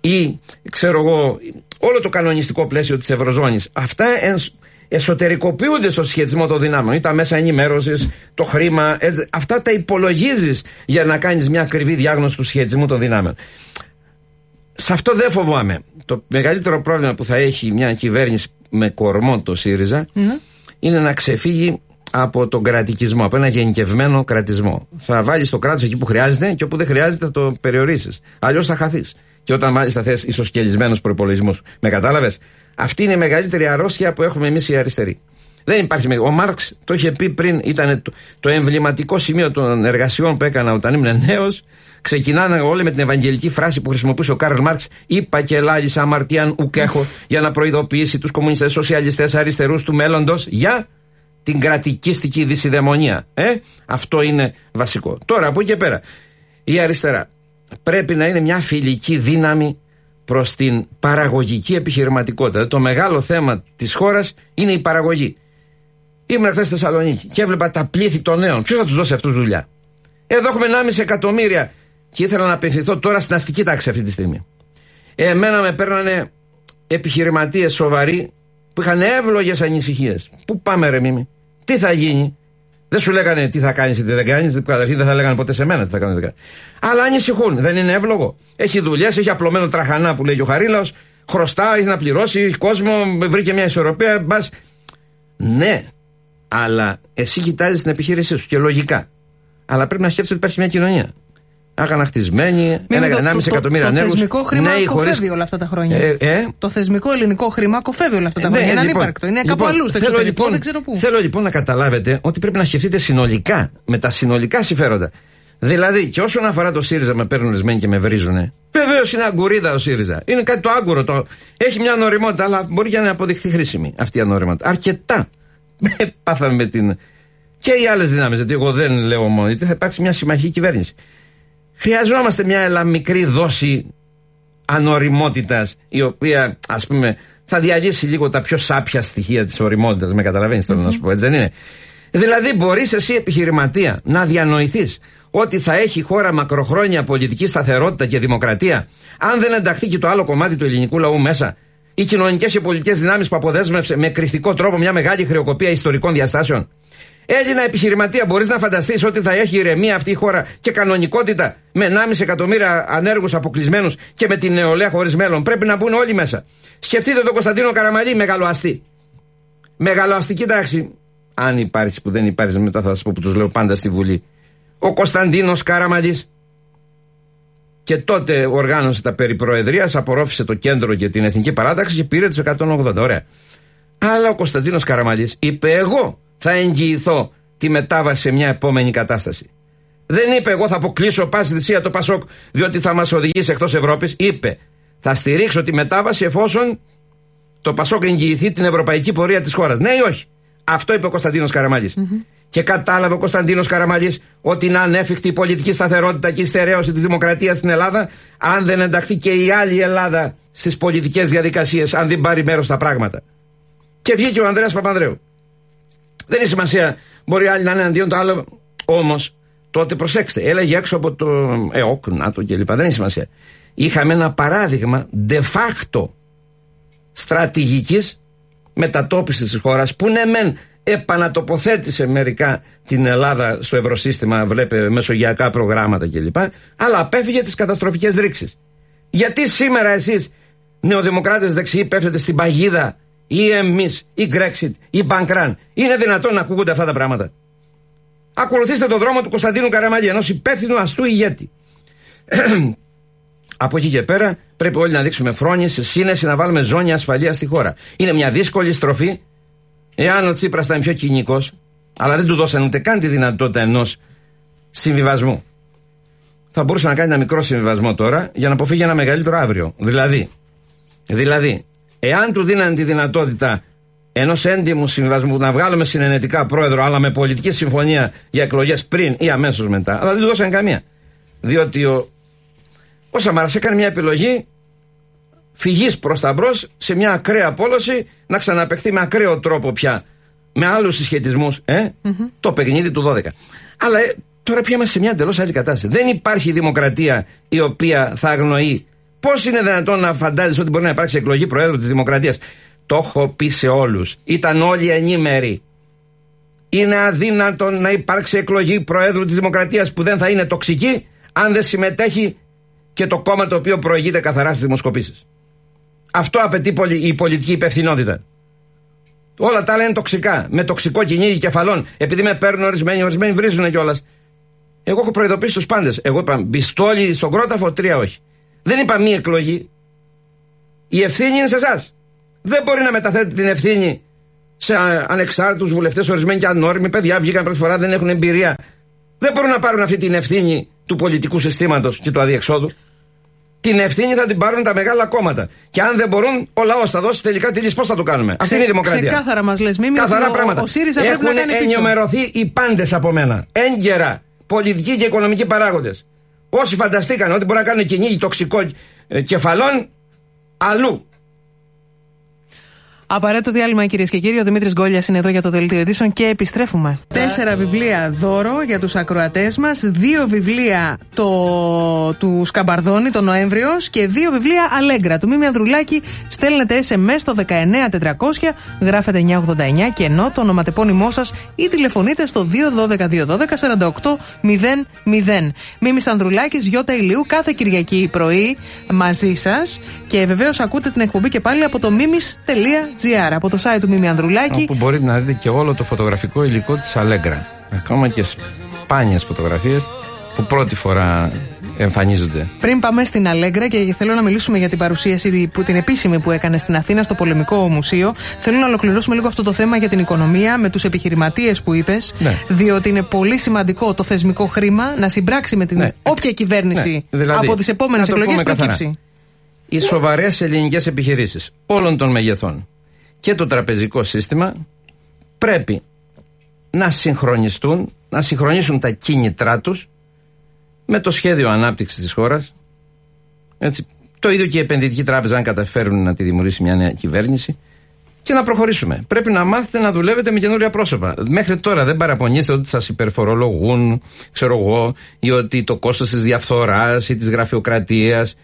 Ή ξέρω εγώ όλο το κανονιστικό πλαίσιο της Ευρωζώνης αυτά εσωτερικοποιούνται στο σχετισμό των δυνάμεων ή τα μέσα ενημέρωσης, το χρήμα αυτά τα υπολογίζεις για να κάνεις μια ακριβή διάγνωση του σχετισμού των δυνάμεων σε αυτό δεν φοβάμαι το μεγαλύτερο πρόβλημα που θα έχει μια κυβέρνηση με κορμό το ΣΥΡΙΖΑ ναι. είναι να ξεφύγει από τον κρατικισμό, από ένα γενικευμένο κρατισμό. Θα βάλεις το κράτος εκεί που χρειάζεται και όπου δεν χρειάζεται θα το περιορίσεις. Αλλιώς θα χαθείς και όταν μάλιστα θες ισοσκελισμένους προϋπολογισμούς. Με κατάλαβες; Αυτή είναι η μεγαλύτερη αρρώστια που έχουμε εμείς οι αριστεροί. Δεν υπάρχει. Ο Μάρξ το είχε πει πριν, ήταν το, το εμβληματικό σημείο των εργασιών που έκανα όταν ήμουν νέος. Ξεκινάνε όλοι με την ευαγγελική φράση που χρησιμοποιούσε ο Κάρλ Μάρξ. Είπα και λάλησα αμαρτίαν ουκ έχω για να προειδοποιήσει τους κομμουνιστές, σοσιαλιστές, αριστερούς του μέλλοντος για την κρατικίστικη δεισιδαιμονία. Ε; Αυτό είναι βασικό. Τώρα από εκεί και πέρα. Η αριστερά πρέπει να είναι μια φιλική δύναμη προς την παραγωγική επιχειρηματικότητα. Το μεγάλο θέμα της χώρας είναι η παραγωγή. Ήμουν χθες στη Θεσσαλονίκη και έβλεπα τα πλήθη των νέων. Ποιος θα τους δώσει αυτούς δουλειά; Εδώ έχουμε 1,5 εκατομμύρια. Και ήθελα να απευθυνθώ τώρα στην αστική τάξη αυτή τη στιγμή. Εμένα με παίρνανε επιχειρηματίες σοβαροί που είχαν εύλογες ανησυχίες. Πού πάμε, ρε Μίμη, τι θα γίνει; Δεν σου λέγανε τι θα κάνεις ή τι δεν κάνεις. Καταρχήν δεν θα λέγανε ποτέ σε μένα τι θα κάνει. Αλλά ανησυχούν. Δεν είναι εύλογο. Έχει δουλειές, έχει απλωμένο τραχανά που λέει ο Χαρίλαος. Χρωστά, έχει να πληρώσει, έχει κόσμο, βρήκε μια ισορροπία. Μπας. Ναι, αλλά εσύ κοιτάζεις την επιχείρησή σου και λογικά. Αλλά πρέπει να σκέφτεσαι ότι υπάρχει μια κοινωνία αγανακτισμένοι, ένα εκατομμύρια ανέργους. Το θεσμικό χρήμα ναι, κοφεύει όλα αυτά τα χρόνια. Ε, ε; Το θεσμικό ελληνικό χρήμα κοφεύει όλα αυτά τα ε, χρόνια. Ναι, είναι λοιπόν, ανύπαρκτο. Είναι κάπου λοιπόν, αλλού, στο εξωτερικό, λοιπόν, δεν ξέρω πού. Θέλω λοιπόν να καταλάβετε ότι πρέπει να σκεφτείτε συνολικά, με τα συνολικά συμφέροντα. Δηλαδή, και όσον αφορά το ΣΥΡΙΖΑ, με παίρνουν ορισμένοι και με βρίζουν. Βεβαίως είναι αγκουρίδα ο ΣΥΡΙΖΑ. Είναι κάτι το άγκουρο. Το... Έχει μια νοημότητα, αλλά μπορεί και να αποδειχθεί χρήσιμη αυτή η ανοριμότητα. Αρκετά. Πάθαμε με την. και οι άλλες δυνάμεις. Γιατί εγώ δεν λέω μόνο, γιατί θα υπάρξει μια συμμαχική κυβέρνηση. Χρειαζόμαστε μια μικρή δόση ανοριμότητας η οποία ας πούμε θα διαλύσει λίγο τα πιο σάπια στοιχεία της οριμότητας με καταλαβαίνεις θέλω να σου πω έτσι δεν είναι; Δηλαδή μπορείς εσύ επιχειρηματία να διανοηθείς ότι θα έχει χώρα μακροχρόνια πολιτική σταθερότητα και δημοκρατία αν δεν ενταχθεί και το άλλο κομμάτι του ελληνικού λαού μέσα; Οι κοινωνικές και πολιτικές δυνάμεις που αποδέσμευσε με κρυφτικό τρόπο μια μεγάλη χρεοκοπία ιστορικών διαστάσεων; Έλληνα επιχειρηματία, μπορείς να φανταστείς ότι θα έχει ηρεμία αυτή η χώρα και κανονικότητα με 1,5 εκατομμύρια ανέργους αποκλεισμένους και με την νεολαία χωρίς μέλλον. Πρέπει να μπουν όλοι μέσα. Σκεφτείτε τον Κωνσταντίνο Καραμαλή, μεγαλοαστή. Μεγαλοαστική τάξη. Αν υπάρχει που δεν υπάρχει, μετά θα σας πω που τους λέω πάντα στη Βουλή. Ο Κωνσταντίνος Καραμαλής. Και τότε οργάνωσε τα περί προεδρίας, απορρόφησε το κέντρο και την εθνική παράταξη και πήρε τους 180. Ωραία. Αλλά ο Κωνσταντίνος Καραμαλής είπε: Εγώ θα εγγυηθώ τη μετάβαση σε μια επόμενη κατάσταση. Δεν είπε εγώ θα αποκλείσω πάση θυσία το Πασόκ διότι θα μας οδηγήσει εκτός Ευρώπης. Είπε θα στηρίξω τη μετάβαση εφόσον το Πασόκ εγγυηθεί την ευρωπαϊκή πορεία της χώρας. Ναι ή όχι; Αυτό είπε ο Κωνσταντίνος Καραμαλής. Και κατάλαβε ο Κωνσταντίνος Καραμαλή ότι είναι ανέφικτη η πολιτική σταθερότητα και η στερέωση της δημοκρατίας στην Ελλάδα, αν δεν ενταχθεί και η άλλη Ελλάδα στις πολιτικές διαδικασίες, αν δεν πάρει μέρος στα πράγματα. Και βγήκε ο Ανδρέας Παπανδρέου. Δεν είναι σημασία. Μπορεί άλλοι να είναι αντίον το άλλο. Όμως τότε προσέξτε, έλεγε έξω από το ΕΟΚ, ΝΑΤΟ κλπ. Δεν είναι σημασία. Είχαμε ένα παράδειγμα de facto στρατηγικής μετατόπισης της χώρας που ναι, μεν επανατοποθέτησε μερικά την Ελλάδα στο ευρωσύστημα, βλέπε μεσογειακά προγράμματα κλπ. Αλλά απέφυγε τις καταστροφικές ρήξεις. Γιατί σήμερα εσείς, νεοδημοκράτες δεξιοί, πέφτετε στην παγίδα ή εμείς, ή Brexit, ή Μπανκράν. Είναι δυνατόν να ακούγονται αυτά τα πράγματα. Ακολουθήστε τον δρόμο του Κωνσταντίνου Καραμαλή, ενός υπεύθυνου αστού ηγέτη. [clears throat] Από εκεί και πέρα πρέπει όλοι να δείξουμε φρόνηση, σύνεση, να βάλουμε ζώνη ασφαλείας στη χώρα. Είναι μια δύσκολη στροφή. Εάν ο Τσίπρας ήταν πιο κοινικός, αλλά δεν του δώσαν ούτε καν τη δυνατότητα ενός συμβιβασμού. Θα μπορούσε να κάνει ένα μικρό συμβιβασμό τώρα για να αποφύγει ένα μεγαλύτερο αύριο. Δηλαδή, δηλαδή Εάν του δίνανε τη δυνατότητα ενός έντιμου συμβιβασμού να βγάλουμε συνενετικά πρόεδρο, αλλά με πολιτική συμφωνία για εκλογές πριν ή αμέσως μετά, αλλά δεν του δώσαν καμία. Διότι ο, ο Σαμαράς έκανε μια επιλογή φυγής προς τα μπρος σε μια ακραία πόλωση να ξαναπεχθεί με ακραίο τρόπο πια με άλλους συσχετισμούς ε, το παιχνίδι του 12. Αλλά ε, τώρα πια είμαστε σε μια εντελώς άλλη κατάσταση. Δεν υπάρχει δημοκρατία η οποία θα αγνοεί Πώς είναι δυνατόν να φαντάζεσαι ότι μπορεί να υπάρξει εκλογή Προέδρου της Δημοκρατίας; Το έχω πει σε όλους. Ήταν όλοι ενήμεροι. Είναι αδύνατον να υπάρξει εκλογή Προέδρου της Δημοκρατίας που δεν θα είναι τοξική αν δεν συμμετέχει και το κόμμα το οποίο προηγείται καθαρά στις δημοσκοπήσεις. Αυτό απαιτεί η πολιτική υπευθυνότητα. Όλα τα άλλα είναι τοξικά. Με τοξικό κυνήγι κεφαλών. Επειδή με παίρνουν ορισμένοι, ορισμένοι βρίζουν κιόλας. Εγώ έχω προειδοποιήσει τους πάντες. Εγώ είπα μπιστόλι στον κρόταφο, τρία όχι. Δεν είπα μία εκλογή. Η ευθύνη είναι σε εσάς. Δεν μπορεί να μεταθέτει την ευθύνη σε ανεξάρτητους βουλευτές, ορισμένοι και ανώριμοι. Παιδιά βγήκαν πρώτη φορά, δεν έχουν εμπειρία. Δεν μπορούν να πάρουν αυτή την ευθύνη του πολιτικού συστήματος και του αδιεξόδου. Την ευθύνη θα την πάρουν τα μεγάλα κόμματα. Και αν δεν μπορούν, ο λαός θα δώσει τελικά τη λύση. Πώς θα το κάνουμε; Αυτή είναι η δημοκρατία. Ξεκάθαρα μας λες, μην Καθαρά πράγματα. Ο, ΣΥΡΙΖΑ Έχουν πρέπει να κάνει ενημερωθεί οι πάντες από μένα. Έγκαιρα. Πολιτικοί και οικονομικοί παράγοντες. Όσοι φανταστήκαν ότι μπορεί να κάνουν κυνήγι τοξικό ε, κεφαλών αλλού. Απαραίτητο διάλειμμα, κυρίες και κύριοι. Ο Δημήτρης Γκόλιας είναι εδώ για το δελτίο ειδήσεων και επιστρέφουμε. Τέσσερα βιβλία δώρο για τους ακροατές μας. Δύο βιβλία το... του Σκαμπαρδόνη το Νοέμβριο και δύο βιβλία Αλέγκρα του Μίμη Ανδρουλάκη. Στέλνετε SMS στο 19400, γράφετε 989 και ενώ το ονοματεπώνυμό σας ή τηλεφωνείτε στο 212-212-4800. Μίμης Ανδρουλάκης, Γιώτα Ηλίου, κάθε Κυριακή πρωί μαζί σας. Και βεβαίως ακούτε την εκπομπή και πάλι από το mimis.gr από το site του Μίμη Ανδρουλάκη. Όπου μπορείτε να δείτε και όλο το φωτογραφικό υλικό της Αλέγκρα. Ακόμα και σπάνιες φωτογραφίες που πρώτη φορά εμφανίζονται. Πριν πάμε στην Αλέγκρα και θέλω να μιλήσουμε για την παρουσίαση που, την επίσημη που έκανε στην Αθήνα στο Πολεμικό Μουσείο, θέλω να ολοκληρώσουμε λίγο αυτό το θέμα για την οικονομία με τους επιχειρηματίες που είπες. Ναι. Διότι είναι πολύ σημαντικό το θεσμικό χρήμα να συμπράξει με την ναι. όποια κυβέρνηση ναι. δηλαδή, από τις επόμενες εκλογές προκύψει. Οι σοβαρές ελληνικές επιχειρήσεις όλων των μεγεθών και το τραπεζικό σύστημα πρέπει να συγχρονιστούν, να συγχρονίσουν τα κίνητρά τους με το σχέδιο ανάπτυξης της χώρας. Έτσι, το ίδιο και η επενδυτική τράπεζα αν καταφέρουν να τη δημιουργήσει μια νέα κυβέρνηση και να προχωρήσουμε. Πρέπει να μάθετε να δουλεύετε με καινούρια πρόσωπα. Μέχρι τώρα δεν παραπονείστε ότι σας υπερφορολογούν, ξέρω εγώ, ή ότι το κόστος της διαφθοράς ή της γραφειοκρατίας.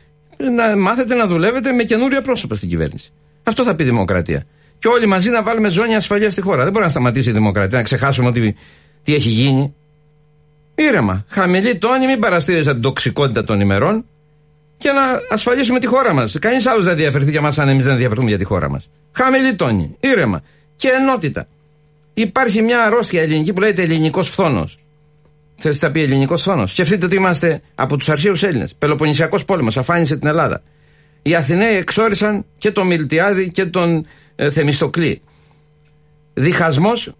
Να μάθετε να δουλεύετε με καινούρια πρόσωπα στην κυβέρνηση. Αυτό θα πει δημοκρατία και όλοι μαζί να βάλουμε ζώνη ασφαλείας στη χώρα. Δεν μπορεί να σταματήσει η δημοκρατία, να ξεχάσουμε ότι τι έχει γίνει. Ήρεμα. Χαμηλή τόνη, μην παραστήρε την τοξικότητα των ημερών και να ασφαλίσουμε τη χώρα μας. Κανείς άλλος δεν διαφερθεί για μας αν εμείς δεν ενδιαφερθούμε για τη χώρα μας. Χαμηλή τόνη. Ήρεμα. Και ενότητα. Υπάρχει μια αρρώστια ελληνική που λέγεται ελληνικός φθόνος. Θε τα πει ελληνικός φθόνος; Σκεφτείτε ότι είμαστε από τους αρχαίους Έλληνες. Πελοποννησιακός πόλεμος αφάνισε την Ελλάδα. Οι Αθηναίοι εξόρισαν και τον Μιλτιάδη και τον ε, Θεμιστοκλή. Διχασμός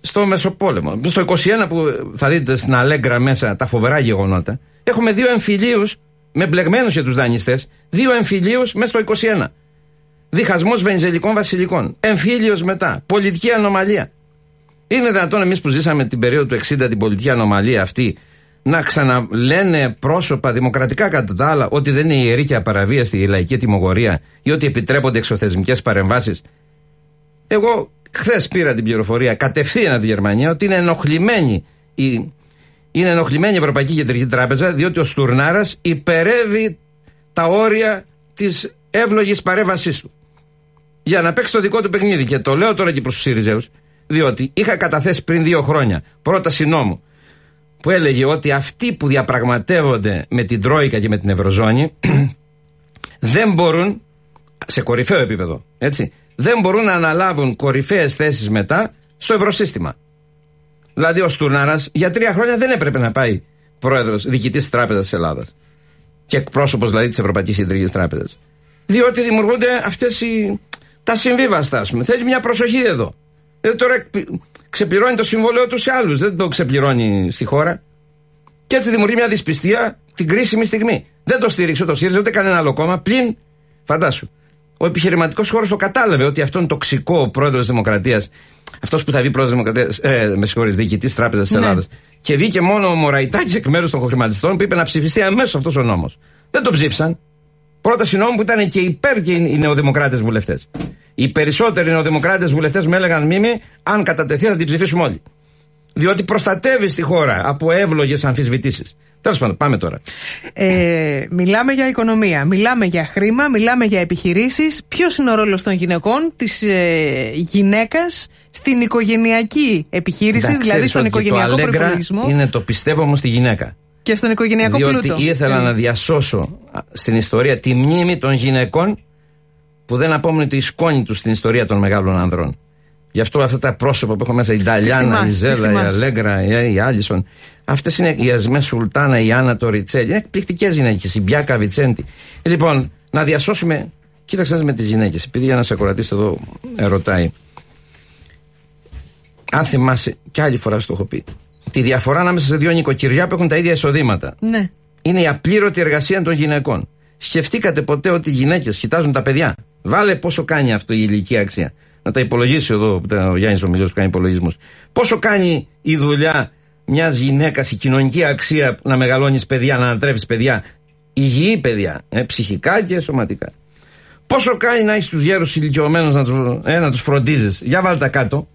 στο Μεσοπόλεμο. Στο 21 που θα δείτε στην Αλέγκρα μέσα τα φοβερά γεγονότα, έχουμε δύο εμφυλίους με μπλεγμένους για τους δανειστές, δύο εμφυλίους μέσα στο 21. Διχασμός βενζελικών βασιλικών. Εμφύλιος μετά. Πολιτική ανομαλία. Είναι δυνατόν εμείς που ζήσαμε την περίοδο του 60 την πολιτική ανομαλία αυτή να ξαναλένε πρόσωπα δημοκρατικά κατά τα άλλα ότι δεν είναι ιερή και απαραβίαστη η λαϊκή τιμωρία ή ότι επιτρέπονται εξωθεσμικές παρεμβάσεις. Εγώ χθες πήρα την πληροφορία κατευθείαν από τη Γερμανία ότι είναι ενοχλημένη η, είναι ενοχλημένη η Ευρωπαϊκή Κεντρική Τράπεζα διότι ο Στουρνάρας υπερεύει τα όρια της εύλογης παρέμβασής του. Για να παίξει το δικό του παιχνίδι. Και το λέω τώρα και προς τους Σιριζέους, διότι είχα καταθέσει πριν δύο χρόνια πρόταση νόμου που έλεγε ότι αυτοί που διαπραγματεύονται με την Τρόικα και με την Ευρωζώνη [clears throat] δεν μπορούν, σε κορυφαίο επίπεδο, έτσι, δεν μπορούν να αναλάβουν κορυφαίες θέσεις μετά στο ευρωσύστημα. Δηλαδή ο Στουρνάρας για τρία χρόνια δεν έπρεπε να πάει πρόεδρος, διοικητής της Τράπεζας της Ελλάδας και εκπρόσωπος δηλαδή της Ευρωπαϊκής Κεντρικής Τράπεζας. Διότι δημιουργούνται αυτές οι, τα συμβίβαστα, ας πούμε. Θέλει μια προσοχή εδώ. Ε, τώρα ξεπληρώνει το συμβόλαιο του σε άλλους. Δεν το ξεπληρώνει στη χώρα. Και έτσι δημιουργεί μια δυσπιστία την κρίσιμη στιγμή. Δεν το στήριξε το ΣΥΡΙΖΑ ούτε κανένα άλλο κόμμα. Πλην, φαντάσου, ο επιχειρηματικός χώρος το κατάλαβε ότι αυτό είναι τοξικό ο πρόεδρος της Δημοκρατίας. Αυτός που θα βγει πρόεδρος της Δημοκρατίας, ε, με συγχωρείς, διοικητής Τράπεζας της ναι. Ελλάδας. Και βγήκε μόνο ο Μωραϊτάκη εκ μέρους των χρηματιστών που είπε να ψηφιστεί αμέσως αυτός ο νόμος. Δεν το ψήφισαν. Πρόταση νόμου που ήταν και υπέρ και οι νεοδημοκράτες βουλευτές. Οι περισσότεροι νεοδημοκράτες βουλευτές μου έλεγαν μίμη, αν κατατεθεί θα την ψηφίσουμε όλοι. Διότι προστατεύει τη χώρα από εύλογες αμφισβητήσεις. Τέλος πάντων, πάμε τώρα. Ε, μιλάμε για οικονομία, μιλάμε για χρήμα, μιλάμε για επιχειρήσεις. Ποιος είναι ο ρόλος των γυναικών, της ε, γυναίκας στην οικογενειακή επιχείρηση, δηλαδή στον οικογενειακό προπολογισμό; Είναι το πιστεύω όμως στη γυναίκα. Και στον οικογενειακό Διότι πλούτο. Διότι ήθελα να διασώσω στην ιστορία τη μνήμη των γυναικών που δεν απόμεινε τη σκόνη του στην ιστορία των μεγάλων ανδρών. Γι' αυτό αυτά τα πρόσωπα που έχω μέσα, η Νταλιάνα, η Ζέλα, η Αλέγκρα, η Άλισον, αυτές είναι η Ασμέ Σουλτάνα, η Άννα Τοριτσέλη. Είναι εκπληκτικές γυναίκες, η Μπιάκα Βιτσέντη. Λοιπόν, να διασώσουμε. Κοίταξε με τις γυναίκες, επειδή ένα ακροατή εδώ ρωτάει. Αν θυμάσαι, και άλλη φορά στο έχω πει, τη διαφορά ανάμεσα σε δύο νοικοκυριά που έχουν τα ίδια εισοδήματα. Ναι. Είναι η απλήρωτη εργασία των γυναικών. Σκεφτήκατε ποτέ ότι οι γυναίκες κοιτάζουν τα παιδιά; Βάλε πόσο κάνει αυτό η ηλικία αξία. Να τα υπολογίσει εδώ ο Γιάννης ο που κάνει υπολογισμούς. Πόσο κάνει η δουλειά μιας γυναίκας, η κοινωνική αξία να μεγαλώνεις παιδιά, να ανατρέφεις παιδιά, υγιή παιδιά, ε, ψυχικά και σωματικά. Πόσο κάνει να έχεις τους γέρους ηλικιωμένους να τους ε, να τους φροντίζεις. Για βάλτε τα κάτω.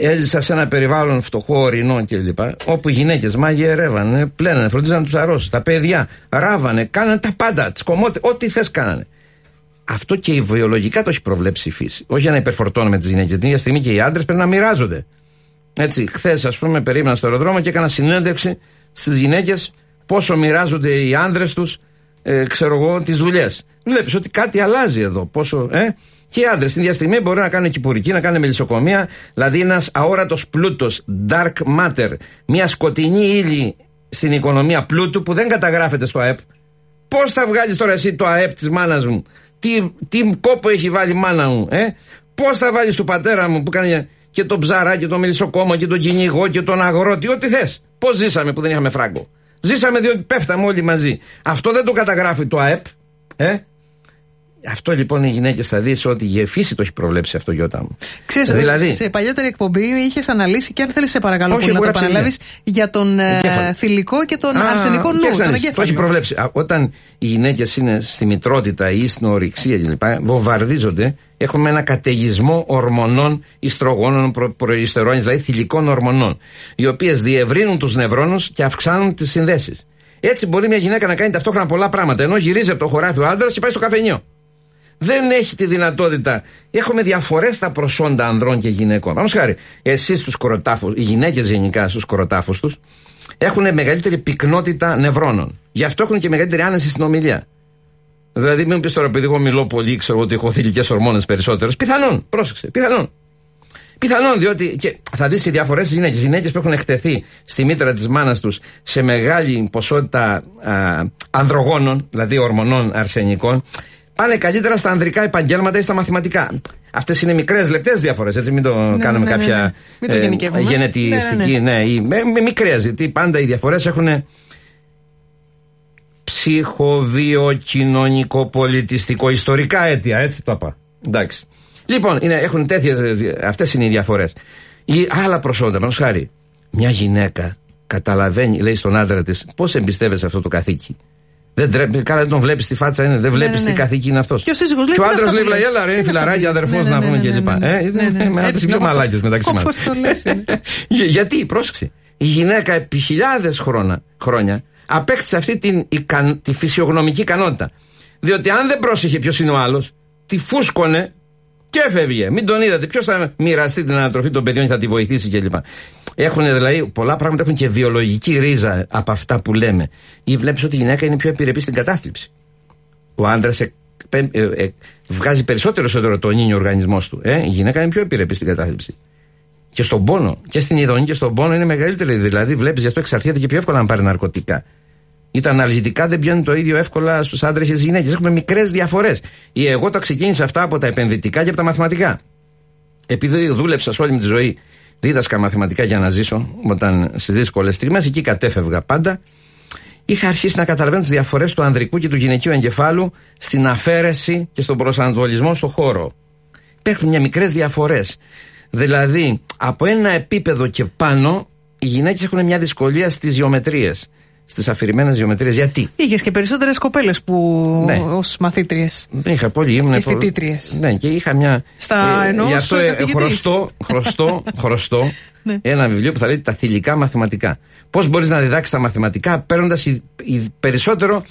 Έζησα σε ένα περιβάλλον φτωχό, ορεινό κλπ. Όπου οι γυναίκες μαγειρεύανε, πλένανε, φροντίζανε τους αρρώσεις. Τα παιδιά ράβανε, κάνανε τα πάντα. Τις κομμότες, ό,τι θες κάνανε. Αυτό και η βιολογικά το έχει προβλέψει η φύση. Όχι για να υπερφορτώνουμε τις γυναίκες. Την ίδια στιγμή και οι άντρες πρέπει να μοιράζονται. Έτσι, χθες, ας πούμε, περίμενα στο αεροδρόμιο και έκανα συνέντευξη στις γυναίκες πόσο μοιράζονται οι άντρες τους, ε, ξέρω εγώ, τις δουλειές. Βλέπεις ότι κάτι αλλάζει εδώ. Πόσο, ε; Και οι άντρες την ίδια στιγμή μπορεί να κάνουν κυπουρική, να κάνουν μελισσοκομεία. Δηλαδή ένας αόρατος πλούτος, dark matter, μια σκοτεινή ύλη στην οικονομία πλούτου που δεν καταγράφεται στο ΑΕΠ. Πώς θα βγάλεις τώρα εσύ το ΑΕΠ της μάνας μου, τι, τι κόπο έχει βάλει η μάνα μου, ε; Πώς θα βάλεις του πατέρα μου που κάνει και τον ψαρά και τον μελισσοκόμο και τον κυνηγό και τον αγρότη, ό,τι θες. Πώς ζήσαμε που δεν είχαμε φράγκο. Ζήσαμε διότι πέφταμε όλοι μαζί. Αυτό δεν το καταγράφει το ΑΕΠ. Ε; Αυτό λοιπόν οι γυναίκες θα δεις ότι η φύση το έχει προβλέψει αυτό, Γιώτα μου. Ξέρεις, δηλαδή, σε παλιότερη εκπομπή είχες αναλύσει και αν θέλεις, σε παρακαλώ πολύ να το επαναλάβεις για τον ε, θηλυκό και τον Α, αρσενικό νου. Τον το έχει προβλέψει. Αν οι γυναίκες είναι στη μητρότητα ή στην ορυξία κλπ. Βομβαρδίζονται. Έχουμε ένα καταιγισμό ορμονών, ιστρογόνων, προ, δηλαδή θηλυκών ορμονών, οι οποίες διευρύνουν τους νευρώνους και αυξάνουν τις συνδέσεις. Έτσι μπορεί μια γυναίκα να κάνει ταυτόχρονα πολλά πράγματα, ενώ γυρίζει από το χωράφι ο άντρας και πάει στο καφενείο δεν έχει τη δυνατότητα. Έχουμε διαφορές στα προσόντα ανδρών και γυναικών. Πάμε χάρη, εσείς τους κοροτάφους, οι γυναίκες γενικά στους κοροτάφους τους, έχουν μεγαλύτερη πυκνότητα νευρώνων. Γι' αυτό έχουν και μεγαλύτερη άνεση στην ομιλία. Δηλαδή, μην πεις τώρα, επειδή εγώ μιλώ πολύ, ξέρω ότι έχω θηλυκές ορμόνες περισσότερες. Πιθανόν, πρόσεξε, πιθανόν. Πιθανόν, διότι και θα δεις οι διαφορές στις γυναίκες. Οι γυναίκες που έχουν εκτεθεί στη μήτρα της μάνας τους σε μεγάλη ποσότητα α, ανδρογόνων, δηλαδή ορμονών αρσενικών, πάνε καλύτερα στα ανδρικά επαγγέλματα ή στα μαθηματικά. Αυτές είναι μικρές λεπτές διαφορές, έτσι. Μην το ναι, κάνουμε ναι, ναι, κάποια ναι, ναι. Ε, γενετιστική. Ναι, ή, με, με μικρές, γιατί πάντα οι διαφορές έχουν ψυχοβιο, κοινωνικό, πολιτιστικό, ιστορικά αίτια, έτσι το είπα. Εντάξει. Λοιπόν, είναι, έχουν τέτοιες. Αυτές είναι οι διαφορές. Ή άλλα προσόντα, πάνω χάρη. Μια γυναίκα καταλαβαίνει, λέει στον άντρα της, πώς εμπιστεύεσαι αυτό το καθήκη. Δεν τρέπει, καλά δεν τον βλέπεις στη φάτσα, είναι, δεν βλέπεις ναι, ναι, τι ναι. καθήκη είναι αυτός. Και ο σύζυγος λέει. Και ο άντρας λέει, έλα ρε, φιλαράκι, αδερφός να πούμε κλπ. Με άντρες πιο μαλάκες μεταξύ μας. [laughs] Γιατί, πρόσεξε. Η γυναίκα επί χιλιάδες χρόνια απέκτησε αυτή την, τη φυσιογνωμική ικανότητα. Διότι αν δεν πρόσεχε ποιος είναι ο άλλος, τη φούσκωνε και έφευγε. Μην τον είδατε. Ποιος θα μοιραστεί την ανατροφή των παιδιών και θα τη βοηθήσει κλπ. Έχουν δηλαδή πολλά πράγματα έχουν και βιολογική ρίζα από αυτά που λέμε. Ή βλέπεις ότι η γυναίκα είναι πιο επιρρεπή στην κατάθλιψη. Ο άντρας ε, ε, ε, βγάζει περισσότερο σωτεροτονίνιο ο οργανισμός του. Ε, η γυναίκα είναι πιο επιρρεπή στην κατάθλιψη. Και στον πόνο. Και στην ειδονή και στον πόνο είναι μεγαλύτερη. Δηλαδή βλέπεις γι' αυτό εξαρτιέται και πιο εύκολα να πάρει ναρκωτικά. Ή τα αναλυτικά δεν πιάνουν το ίδιο εύκολα στους άντρες και στις γυναίκες. Έχουμε μικρές διαφορές. Ή εγώ τα ξεκίνησα αυτά από τα επενδυτικά και από τα μαθηματικά. Επειδή δούλεψα σε όλη τη ζωή δίδασκα μαθηματικά για να ζήσω όταν στις δύσκολες στιγμές, εκεί κατέφευγα πάντα. Είχα αρχίσει να καταλαβαίνω τις διαφορές του ανδρικού και του γυναικείου εγκεφάλου στην αφαίρεση και στον προσανατολισμό στο χώρο. Υπάρχουν μια μικρές διαφορές. Δηλαδή, από ένα επίπεδο και πάνω, οι γυναίκες έχουν μια δυσκολία στις γεωμετρίες στις αφηρημένες γεωμετρίες. Γιατί; Είχες και περισσότερες κοπέλες που ναι. ως μαθήτριες. Είχα πολύ. Ήμουν και φοιτήτριες. Ναι, και είχα μια. Στα ε, Γι' αυτό ε, χρωστώ, χρωστώ, χρωστώ ναι. ένα βιβλίο που θα λέει Τα θηλυκά μαθηματικά. Πώς μπορείς να διδάξεις τα μαθηματικά παίρνοντας περισσότερο.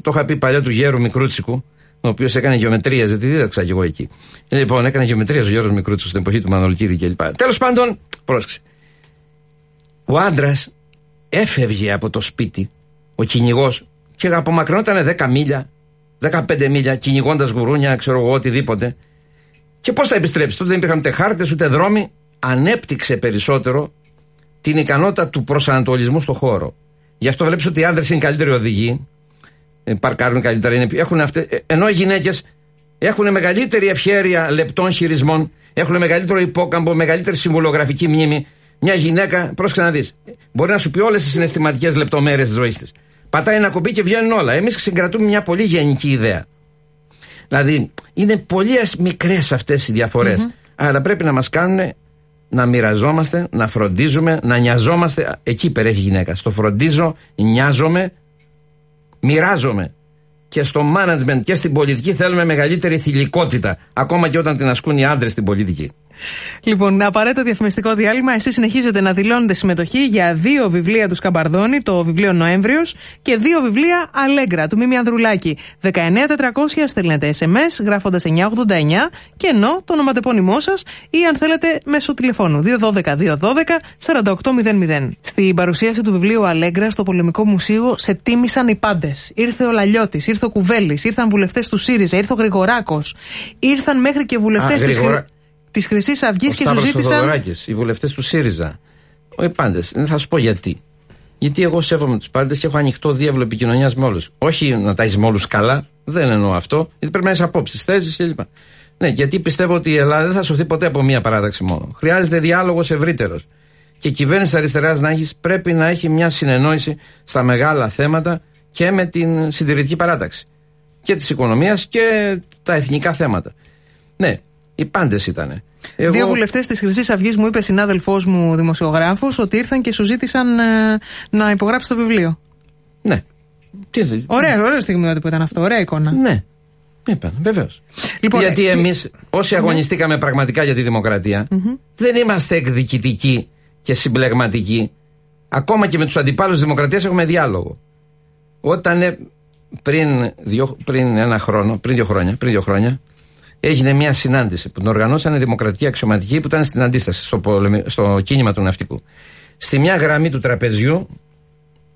Το είχα πει παλιά του Γέρου Μικρούτσικου, ο οποίος έκανε γεωμετρία, γιατί δίδαξα και εγώ εκεί. Λοιπόν, έκανε γεωμετρία ο Γιώργο Μικρούτσικου στην εποχή του Μανολκίδη κλπ. Τέλος πάντων, πρόσεξε. Ο άντρας έφευγε από το σπίτι ο κυνηγός και απομακρυνόταν 10 μίλια, 15 μίλια, κυνηγώντας γουρούνια, ξέρω εγώ, οτιδήποτε. Και πώς θα επιστρέψεις, τότε δεν υπήρχαν ούτε χάρτες ούτε δρόμοι. Ανέπτυξε περισσότερο την ικανότητα του προσανατολισμού στο χώρο. Γι' αυτό βλέπεις ότι οι άντρε είναι καλύτεροι οδηγοί, ε, παρκάρουν καλύτερα, είναι, έχουν αυτές, ε, ενώ οι γυναίκες έχουν μεγαλύτερη ευχέρεια λεπτών χειρισμών, έχουν μεγαλύτερο υπόκαμπο, μεγαλύτερη συμβολογραφική μνήμη, μια γυναίκα, πρόσεξε να δεις, μπορεί να σου πει όλες τις συναισθηματικές λεπτομέρειες της ζωής της. Πατάει ένα κουμπί και βγαίνουν όλα. Εμείς συγκρατούμε μια πολύ γενική ιδέα. Δηλαδή, είναι πολύ μικρές αυτές οι διαφορές. Mm-hmm. Αλλά πρέπει να μας κάνουν να μοιραζόμαστε, να φροντίζουμε, να νοιαζόμαστε. Εκεί υπερέχει η γυναίκα. Στο φροντίζω, νοιάζομαι, μοιράζομαι. και στο management και στην πολιτική θέλουμε μεγαλύτερη θηλυκότητα. Ακόμα και όταν την ασκούν οι άντρες στην πολιτική. Λοιπόν, απαραίτητο διαφημιστικό διάλειμμα. Εσείς συνεχίζετε να δηλώνετε συμμετοχή για δύο βιβλία του Σκαμπαρδόνη, το βιβλίο Νοέμβριος και δύο βιβλία Αλέγκρα του Μίμη Ανδρουλάκη. 19400 στέλνετε SMS γράφοντας 989 και ενώ το ονοματεπώνυμό σας ή αν θέλετε μέσω τηλεφώνου 212-212-4800. Στην παρουσίαση του βιβλίου Αλέγκρα στο Πολεμικό Μουσείο σε τίμησαν οι πάντες. Ήρθε ο Λαλιώτης, ήρθε ο Κουβέλης, ήρθαν βουλευτές του ΣΥΡΙΖΑ, ήρθε ο Γρηγοράκος. Ήρθαν μέχρι και βουλευτές της της Χρυσής Αυγής και σου ζήτησαν. οι βουλευτές του ΣΥΡΙΖΑ. Οι πάντες. Θα σου πω γιατί. Γιατί εγώ σέβομαι τους πάντες και έχω ανοιχτό διεύλο επικοινωνίας με όλους. Όχι να τα έχει με όλους καλά, δεν εννοώ αυτό, γιατί πρέπει να έχεις απόψεις, θέσεις κλπ. Ναι, γιατί πιστεύω ότι η Ελλάδα δεν θα σωθεί ποτέ από μία παράταξη μόνο. Χρειάζεται διάλογος ευρύτερος. Και η κυβέρνηση αριστεράς να έχεις πρέπει να έχει μια συνεννόηση στα μεγάλα θέματα και με την συντηρητική παράταξη. Και της οικονομίας και τα εθνικά θέματα. Ναι, οι πάντες ήταν. Εγώ... Δύο βουλευτές της Χρυσής Αυγής μου είπε συνάδελφός μου δημοσιογράφος ότι ήρθαν και σου ζήτησαν ε, να υπογράψει το βιβλίο. Ναι. Τι, ωραία, ωραία στιγμή που ήταν αυτό. Ωραία εικόνα. Ναι. Είπαν, βεβαίως. Λοιπόν, Γιατί ε, εμείς, όσοι ναι. αγωνιστήκαμε πραγματικά για τη δημοκρατία, δεν είμαστε εκδικητικοί και συμπλεγματικοί. Ακόμα και με τους αντιπάλους της δημοκρατίας έχουμε διάλογο. Όταν ε, πριν, δύο, πριν ένα χρόνο, πριν δύο χρόνια, πριν δύο χρόνια, έγινε μια συνάντηση που την οργανώσανε δημοκρατικοί αξιωματικοί που ήταν στην αντίσταση στο, στο κίνημα του ναυτικού. Στη μια γραμμή του τραπεζιού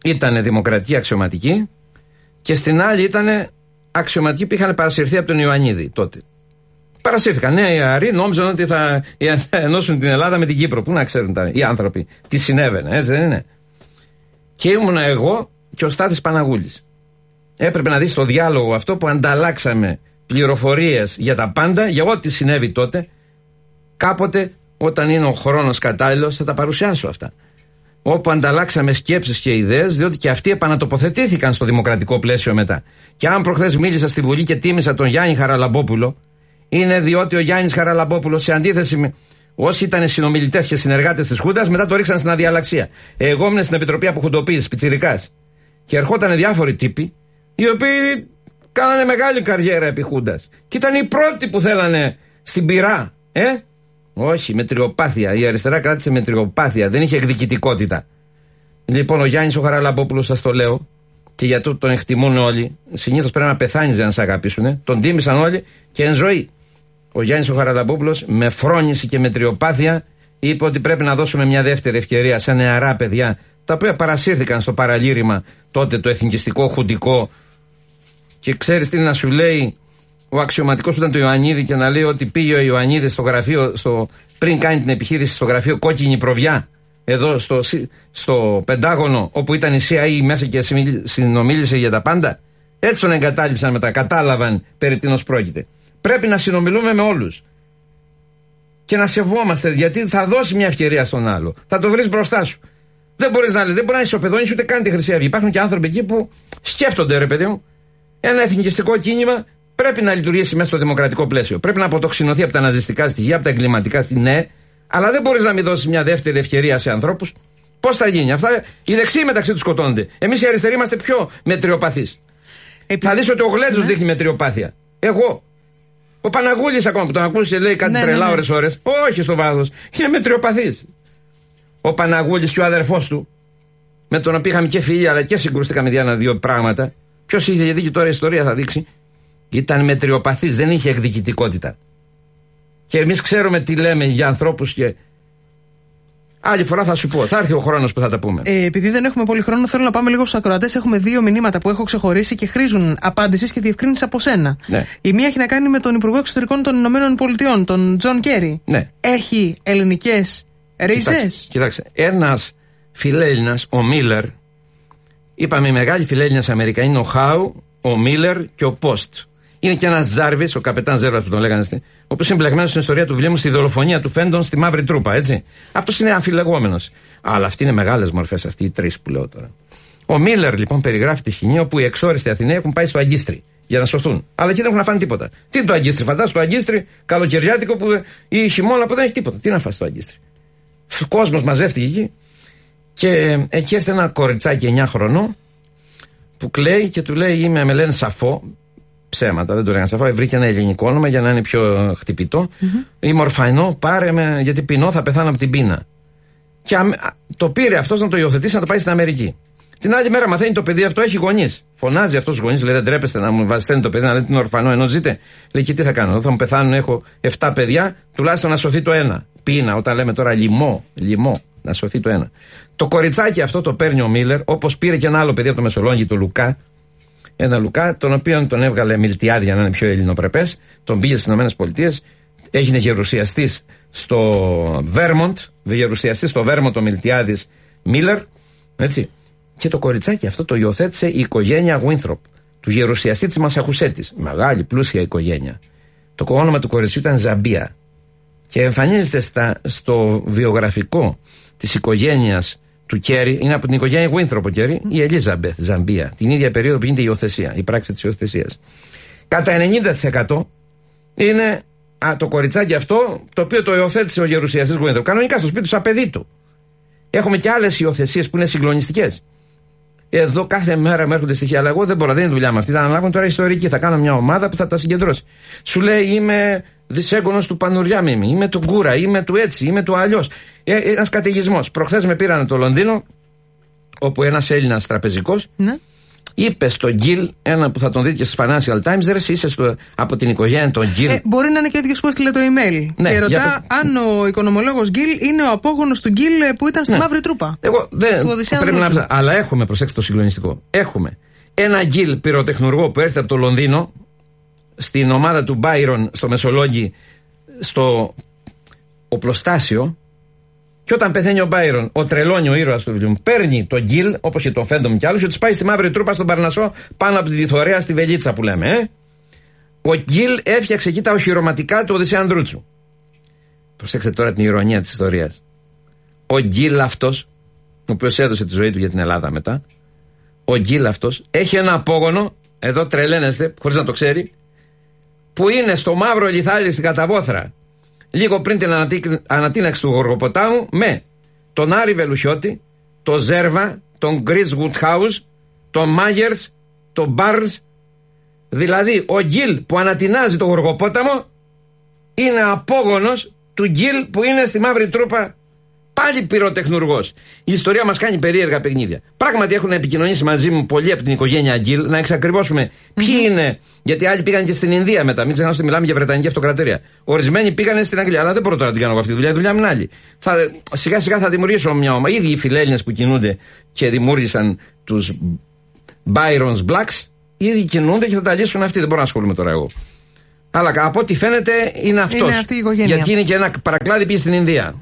ήταν δημοκρατικοί αξιωματικοί και στην άλλη ήταν αξιωματικοί που είχαν παρασυρθεί από τον Ιωαννίδη τότε. Παρασύρθηκαν. Ναι, οι Αροί νόμιζαν ότι θα ενώσουν την Ελλάδα με την Κύπρο. Πού να ξέρουν τα, οι άνθρωποι τι συνέβαινε, έτσι δεν είναι. Και ήμουνα εγώ και ο Στάθης Παναγούλης. Έπρεπε να δεις το διάλογο αυτό που ανταλλάξαμε πληροφορίες για τα πάντα, για ό,τι συνέβη τότε. Κάποτε, όταν είναι ο χρόνος κατάλληλος, θα τα παρουσιάσω αυτά. Όπου ανταλλάξαμε σκέψεις και ιδέες, διότι και αυτοί επανατοποθετήθηκαν στο δημοκρατικό πλαίσιο μετά. Και αν προχθές μίλησα στη Βουλή και τίμησα τον Γιάννη Χαραλαμπόπουλο, είναι διότι ο Γιάννης Χαραλαμπόπουλος, σε αντίθεση με όσοι ήταν συνομιλητές και συνεργάτες της Χούντας, μετά το ρίξαν στην αδιαλαξία. Εγώ ήμουν στην Επιτροπή Αποχουντοποίηση, πιτσυρικά. Και ερχόταν διάφοροι τύποι, οι οποίοι Κάνανε μεγάλη καριέρα επί Χούντας. Και ήταν οι πρώτοι που θέλανε στην πυρά. Ε; Όχι, με τριοπάθεια. Η αριστερά κράτησε με τριοπάθεια. Δεν είχε εκδικητικότητα. Λοιπόν, ο Γιάννης ο Χαραλαμπόπουλος, σας το λέω, και γιατί τον εκτιμούν όλοι. Συνήθως πρέπει να πεθάνεις για να σε αγαπήσουν. Τον τίμησαν όλοι και εν ζωή. Ο Γιάννης ο Χαραλαμπόπουλος με φρόνηση και με τριοπάθεια είπε ότι πρέπει να δώσουμε μια δεύτερη ευκαιρία σε νεαρά παιδιά τα οποία παρασύρθηκαν στο παραλήρημα τότε το εθνικιστικό χουντικό και ξέρεις τι να σου λέει ο αξιωματικός που ήταν το Ιωαννίδη και να λέει ότι πήγε ο Ιωαννίδης στο γραφείο, στο, πριν κάνει την επιχείρηση στο γραφείο Κόκκινη Προβιά, εδώ στο, στο Πεντάγωνο, όπου ήταν η CIA μέσα και συνομίλησε για τα πάντα. Έτσι τον εγκατάλειψαν μετά, κατάλαβαν περί τίνος πρόκειται. Πρέπει να συνομιλούμε με όλους. Και να σεβόμαστε, γιατί θα δώσει μια ευκαιρία στον άλλο. Θα το βρεις μπροστά σου. Δεν μπορείς να, δεν μπορεί να ισοπεδώνει ούτε καν τη Χρυσή Αυγή. Υπάρχουν και άνθρωποι εκεί που σκέφτονται, ρε παιδί μου, ένα εθνικιστικό κίνημα πρέπει να λειτουργήσει μέσα στο δημοκρατικό πλαίσιο. Πρέπει να αποτοξινωθεί από τα ναζιστικά στοιχεία, από τα εγκληματικά στοιχεία. Ναι, αλλά δεν μπορείς να μην δώσεις μια δεύτερη ευκαιρία σε ανθρώπους. Πώς θα γίνει. Αυτά; Οι δεξιοί μεταξύ τους σκοτώνονται. Εμείς οι αριστεροί είμαστε πιο μετριοπαθείς. Επί... Θα δεις ότι ο Γλέτζο ναι. δείχνει μετριοπάθεια. Εγώ. Ο Παναγούλης ακόμα που τον ακούσει και λέει κάτι ναι, τρελά ναι, ναι. ώρε-ώρε. Όχι στο βάθος. Είναι μετριοπαθής. Ο Παναγούλης και ο αδερφός του, με τον οποίο είχαμε και φίλοι αλλά και συγκρουστήκαμε δια δύο πράγματα, Ποιος είχε δίκιο τώρα η ιστορία θα δείξει. Ήταν μετριοπαθής, δεν είχε εκδικητικότητα. Και εμείς ξέρουμε τι λέμε για ανθρώπους και. Άλλη φορά θα σου πω. Θα έρθει ο χρόνος που θα τα πούμε. Ε, επειδή δεν έχουμε πολύ χρόνο, θέλω να πάμε λίγο στους ακροατές. Έχουμε δύο μηνύματα που έχω ξεχωρίσει και χρήζουν απάντησης και διευκρίνησης από σένα. Ναι. Η μία έχει να κάνει με τον Υπουργό Εξωτερικών των Ηνωμένων Πολιτειών, τον Τζον Κέρι. Ναι. Έχει ελληνικές ρίζες. Κοιτάξτε, κοιτάξτε. ένας φιλέλληνας, ο Μίλλερ, Είπαμε οι μεγάλοι φιλέλληνες Αμερικανοί είναι ο Χάου, ο Μίλλερ και ο Πόστ. Είναι και ένας Ζάρβις, ο καπετάν Ζέρβας που τον λέγανε στην. Ο οποίος είναι μπλεγμένος στην ιστορία του βιβλίου στη δολοφονία του Φέντον στη Μαύρη Τρούπα, έτσι. Αυτός είναι αμφιλεγόμενος. Αλλά αυτοί είναι μεγάλες μορφές, αυτοί οι τρεις που λέω τώρα. Ο Μίλλερ λοιπόν περιγράφει τη σκηνή όπου οι εξόριστοι Αθηναίοι έχουν πάει στο Αγκίστρι για να σωθούν. Αλλά εκεί δεν έχουν να φάνε τίποτα. Τι είναι το Αγκίστρι, φαντάζομαι το Αγκίστρι καλοκαιριάτικο που, ή χειμώνα που δεν έχει τίποτα. Τι να φάσει το Αγκίστρι. Ο κόσμος μαζεύτηκε εκεί και εκεί έρθει ένα κοριτσάκι 9 χρονών, που κλαίει και του λέει: Είμαι, με λένε Σαφό. Ψέματα, δεν το λέγανε Σαφό. Βρήκε ένα ελληνικό όνομα για να είναι πιο χτυπητό. Mm-hmm. Είμαι ορφανό, πάρε με, γιατί πεινώ, θα πεθάνω από την πείνα. Και το πήρε αυτός να το υιοθετήσει να το πάει στην Αμερική. Την άλλη μέρα μαθαίνει το παιδί αυτό έχει γονείς. Φωνάζει αυτός του γονείς, λέει: Δεν τρέπεστε να μου βάζετε το παιδί, να λέτε την ορφανό, ενώ ζείτε. Λέει: Και τι θα κάνω, θα μου πεθάνουν, έχω 7 παιδιά, τουλάχιστον να σωθεί το ένα. Πείνα, όταν λέμε τώρα λιμό, λιμό, να σωθεί το ένα. Το κοριτσάκι αυτό το παίρνει ο Μίλλερ, όπως πήρε και ένα άλλο παιδί από το Μεσολόγγι, το Λουκά. Ένα Λουκά, τον οποίο τον έβγαλε μιλτιάδια για να είναι πιο ελληνοπρεπέ, τον πήγε στις ΗΠΑ, έγινε γερουσιαστής στο Βέρμοντ, γερουσιαστής στο Βέρμοντ ο Μιλτιάδης Μίλλερ, έτσι. Και το κοριτσάκι αυτό το υιοθέτησε η οικογένεια Γουίνθρωπ, του γερουσιαστή της Μασαχουσέτης. Μεγάλη, πλούσια οικογένεια. Το όνομα του κοριτσιού ήταν Ζαμπία. Και εμφανίζεται στα, στο βιογραφικό της οικογένειας του Κέρι, είναι από την οικογένεια Γουίνθρωπ ο Κέρι, η Ελίζαμπεθ Ζαμπία. Την ίδια περίοδο που γίνεται η υιοθεσία, η πράξη της υιοθεσίας. Κατά 90% είναι α, το κοριτσάκι αυτό το οποίο το υιοθέτησε ο γερουσιαστής Γουίνθρωπ. Κανονικά στο σπίτι του, σαν παιδί του. Έχουμε και άλλες υιοθεσίες που είναι συγκλονιστικές. Εδώ κάθε μέρα με έρχονται στοιχεία, αλλά εγώ δεν μπορώ, δεν είναι δουλειά με αυτή. Θα αναλάβουν τώρα ιστορική. Θα κάνω μια ομάδα που θα τα συγκεντρώσει. Σου λέει είμαι δυσέγγονος του Πανουριά Μίμη, είμαι του Γκούρα, είμαι του έτσι, είμαι του αλλιώς. Ε, ένας καταιγισμός. Προχθές με πήραν το Λονδίνο, όπου ένας Έλληνας τραπεζικός ναι είπε στον Γκίλ, ένα που θα τον δείτε και στις Financial Times, δεν είσαι στο, από την οικογένεια των Γκίλ. Ε, μπορεί να είναι και ο ίδιος που έστειλε το email. Ναι, και ρωτά αν ο οικονομολόγος Γκίλ είναι ο απόγονος του Γκίλ ε, που ήταν στη ναι. Μαύρη Τρούπα. Εγώ δεν. Πρέπει να ψάξω. Αλλά έχουμε, προσέξτε το συγκλονιστικό. Έχουμε ένα Γκίλ πυροτεχνουργό που έρχεται από το Λονδίνο στην ομάδα του Μπάιρον στο Μεσολόγγι στο οπλοστάσιο και όταν πεθαίνει ο Μπάιρον, ο τρελόνι, ο ήρωας του βιβλίου, παίρνει τον Γκίλ, όπως και τον Φέντομ και άλλους, και τους πάει στη μαύρη τρούπα στον Παρνασό πάνω από τη διθωρέα στη Βελίτσα που λέμε. Ε; Ο Γκίλ έφτιαξε εκεί τα οχυρωματικά του Οδυσσέα Ανδρούτσου. Προσέξτε τώρα την ηρωνία της ιστορίας. Ο Γκίλ αυτός, ο οποίος έδωσε τη ζωή του για την Ελλάδα μετά, ο Γκίλ αυτός έχει ένα απόγονο, εδώ τρελαίνεστε, χωρίς να το ξέρει, που είναι στο μαύρο λιθάρι στην καταβόθρα λίγο πριν την ανατείναξη του Γοργοποτάμου με τον Άρη Βελουχιώτη, τον Ζέρβα, τον Γκριτ Woodhouse, τον Μάγερς, τον Μπάρνς. Δηλαδή, ο Γκίλ που ανατινάζει τον Γοργοπόταμο είναι απόγονος του Γκίλ που είναι στη Μαύρη Τρούπα Πάλι πυροτεχνουργός. Η ιστορία μας κάνει περίεργα παιχνίδια. Πράγματι έχουν επικοινωνήσει μαζί μου πολλοί από την οικογένεια Αγγίλ να εξακριβώσουμε είναι. Γιατί άλλοι πήγαν και στην Ινδία μετά. Μην ξεχνάτε ότι μιλάμε για Βρετανική Αυτοκρατορία. Ορισμένοι πήγαν στην Αγγλία. Αλλά δεν μπορώ τώρα να την κάνω αυτή τη δουλειά. Η δουλειά είναι άλλη. Θα, σιγά σιγά θα δημιουργήσω μια ομάδα. Ήδη οι φιλέλληνες που κινούνται και δημιούργησαν τους Byron's Blacks, ήδη κινούνται και θα τα λύσουν αυτοί. Δεν μπορώ να ασχολούμαι τώρα εγώ. Αλλά από ό,τι φαίνεται είναι αυτός. Γιατί είναι και ένα παρακλάδι πήγε στην Ινδία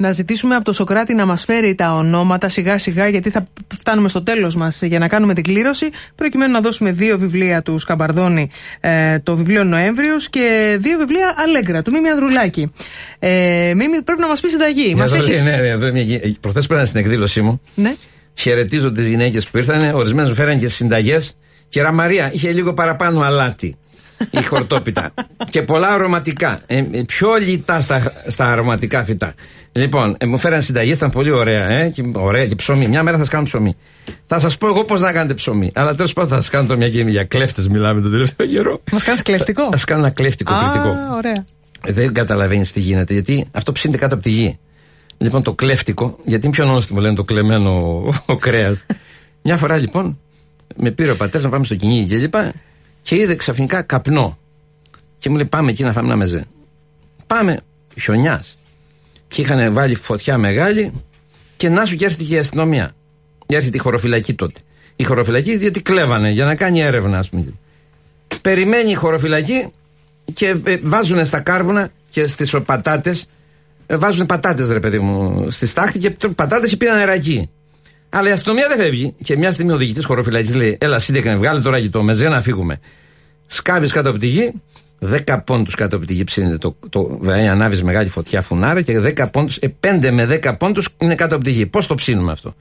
να ζητήσουμε από το Σοκράτη να μας φέρει τα ονόματα σιγά σιγά, γιατί θα φτάνουμε στο τέλος μας για να κάνουμε την κλήρωση, προκειμένου να δώσουμε δύο βιβλία τους Σκαμπαρδόνη, ε, το βιβλίο Νοέμβριος και δύο βιβλία Αλέγκρα, του Μίμη Ανδρουλάκη. Ε, Μίμη, πρέπει να μας πεις συνταγή. Μας έχεις... Ναι, ναι, ναι, Προχθές πέραν στην εκδήλωσή μου. Ναι. Χαιρετίζω τις γυναίκες που ήρθαν, ορισμένες μου φέραν και συνταγές. Και Ραμαρία είχε λίγο παραπάνω αλάτι η χορτόπιτα. και πολλά αρωματικά. Ε, πιο λιτά στα, στα αρωματικά φυτά. Λοιπόν, ε, μου φέραν συνταγή, ήταν πολύ ωραία, ε, και, ωραία και ψωμί. Μια μέρα θα σας κάνω ψωμί. Θα σας πω εγώ πώς να κάνετε ψωμί. Αλλά τέλος πάντων θα σας κάνω το μια και για κλέφτες μιλάμε τον τελευταίο καιρό. Μας κάνεις κλεφτικό. Θα σας κάνω ένα κλέφτικο κριτικό. ωραία. Ε, δεν καταλαβαίνεις τι γίνεται, γιατί αυτό ψήνεται κάτω από τη γη. Λοιπόν, το κλέφτικο, γιατί είναι πιο νόστιμο λένε το κλεμμένο ο κρέας. Μια φορά λοιπόν με πήρε ο πατέρας να πάμε στο κυνήγι και λοιπά και είδε ξαφνικά καπνό. Και μου λέει: Πάμε εκεί να φάμε ένα μεζέ. Πάμε, χιονιάς. Και είχαν βάλει φωτιά μεγάλη και να σου και έρθει και η αστυνομία. Έρχεται η χωροφυλακή τότε. Η χωροφυλακή γιατί κλέβανε για να κάνει έρευνα, ας πούμε. Περιμένει η χωροφυλακή και ε, βάζουν στα κάρβουνα και στις πατάτες. Ε, βάζουν πατάτες, ρε παιδί μου, στη στάχτη και πατάτες και πήγαν νερακί. Αλλά η αστυνομία δεν φεύγει. Και μια στιγμή ο διοικητής χωροφυλακής λέει: Έλα, σύντεκανε, βγάλε τώρα και το μεζέ να φύγουμε. Σκάβεις κάτω από τη γη, 10 πόντους κάτω από τη γη ψήνεται το, το δηλαδή ανάβεις μεγάλη φωτιά φουνάρα και 10 πόντους, ε, 5 με 10 πόντους είναι κάτω από τη γη. Πώς το ψήνουμε αυτό;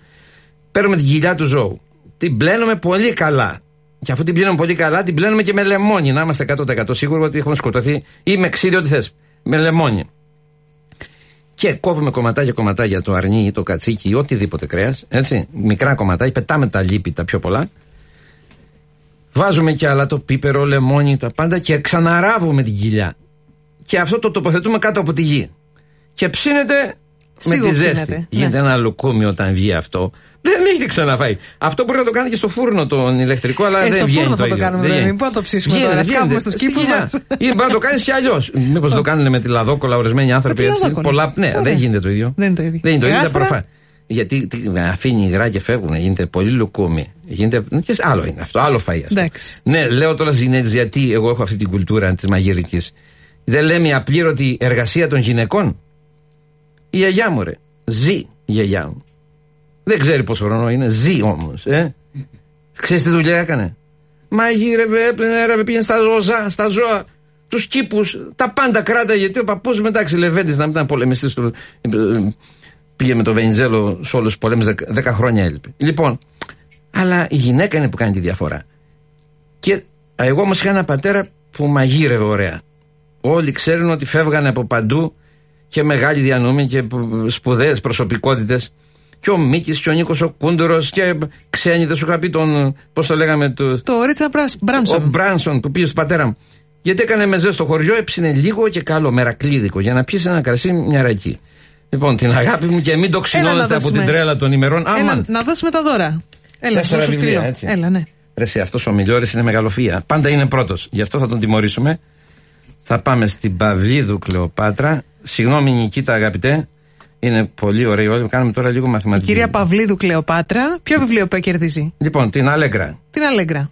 Παίρνουμε την κοιλιά του ζώου. Την πλένουμε πολύ καλά. Και αφού την πλένουμε πολύ καλά, την πλένουμε και με λεμόνι. Να είμαστε 100% σίγουροι ότι έχουμε σκοτωθεί ή με ξύδι, ό,τι θες. Με λεμόνι. Και κόβουμε κομματάκια κομματάκια το αρνί ή το κατσίκι ή οτιδήποτε κρέας. Έτσι. Μικρά κομματάκια, πετάμε τα λίπη τα πιο πολλά. Βάζουμε κι άλλα το πίπερο, λεμόνι, τα πάντα και ξαναράβουμε την κοιλιά. Και αυτό το τοποθετούμε κάτω από τη γη. Και ψήνεται με τη ζέστη. Ναι. Γίνεται ένα λουκούμι όταν βγει αυτό. Δεν έχετε ξαναφάει. Αυτό μπορεί να το κάνει και στο φούρνο τον ηλεκτρικό, αλλά ε, δεν στο βγαίνει φούρνο το θα το κάνουμε, δεν μην το ψήσουμε γίνεται, τώρα. Γίνεται, Σκάβουμε στους κήπους μας. Ή μπορεί να το κάνεις και αλλιώς. Μήπως το κάνουν με τη λαδόκολα ορισμένοι άνθρωποι έτσι. Πολλά, ναι, δεν γίνεται το ίδιο. Δεν είναι το ίδιο. Δεν είναι το ίδιο, προφανώ. Γιατί αφήνει υγρά και φεύγουν, γίνεται πολύ λουκούμι. Γίνεται, και άλλο είναι αυτό, άλλο φαΐ. Ναι, λέω τώρα Ζινέτζ γιατί εγώ έχω αυτή την κουλτούρα της μαγειρικής. Δεν λέμε απλήρωτη εργασία των γυναικών. Η γιαγιά μου, ρε. Ζει η γιαγιά μου. Δεν ξέρει πόσο χρόνο είναι. Ζει όμως. Ε. Ξέρεις τι δουλειά έκανε; Μαγείρευε, έπλαινε, έραβε, πήγαινε στα ζώα, στα ζώα, τους κήπους, τα πάντα κράτα. Γιατί ο παππούς μεταξύ Λεβέντης να μην ήταν πολεμιστής του. Πήγε με το Βενιζέλο σε όλους τους πολέμους, 10 χρόνια έλειπε. Λοιπόν, αλλά η γυναίκα είναι που κάνει τη διαφορά. Και εγώ όμως είχα ένα πατέρα που μαγείρευε ωραία. Όλοι ξέρουν ότι φεύγανε από παντού και μεγάλη διανομή και σπουδαίες προσωπικότητες. Και ο Μίκης και ο Νίκος ο Κούντορος και ξένοι, δεν σου είχα πει τον. Πώς το λέγαμε. Το, το Ρίτσα Μπράνσον. Ο Μπράνσον που πήγε στο πατέρα μου. Γιατί έκανε μεζέ στο χωριό, έψινε λίγο και καλό, μερακλίδικο, για να πιεις ένα κρασί μια ρακή. Λοιπόν, την αγάπη μου και μην το ξυνώνεστε από την τρέλα των ημερών. Έλα, να δώσουμε τα δώρα. Έλα, Τέσσερα βιβλία, έτσι. Έλα, ναι. Ρε, αυτός ο Μιλιόρη είναι μεγαλοφία. Πάντα είναι πρώτος. Γι' αυτό θα τον τιμωρήσουμε. Θα πάμε στην Παυλίδου Κλεοπάτρα. Συγγνώμη, Νικήτα, αγαπητέ. Είναι πολύ ωραίο. Όλοι κάνουμε τώρα λίγο μαθηματική. κυρία Παυλίδου Κλεοπάτρα. Ποιο βιβλίο που κερδίζει. Λοιπόν, την Αλέγκρα. Την Αλέγκρα.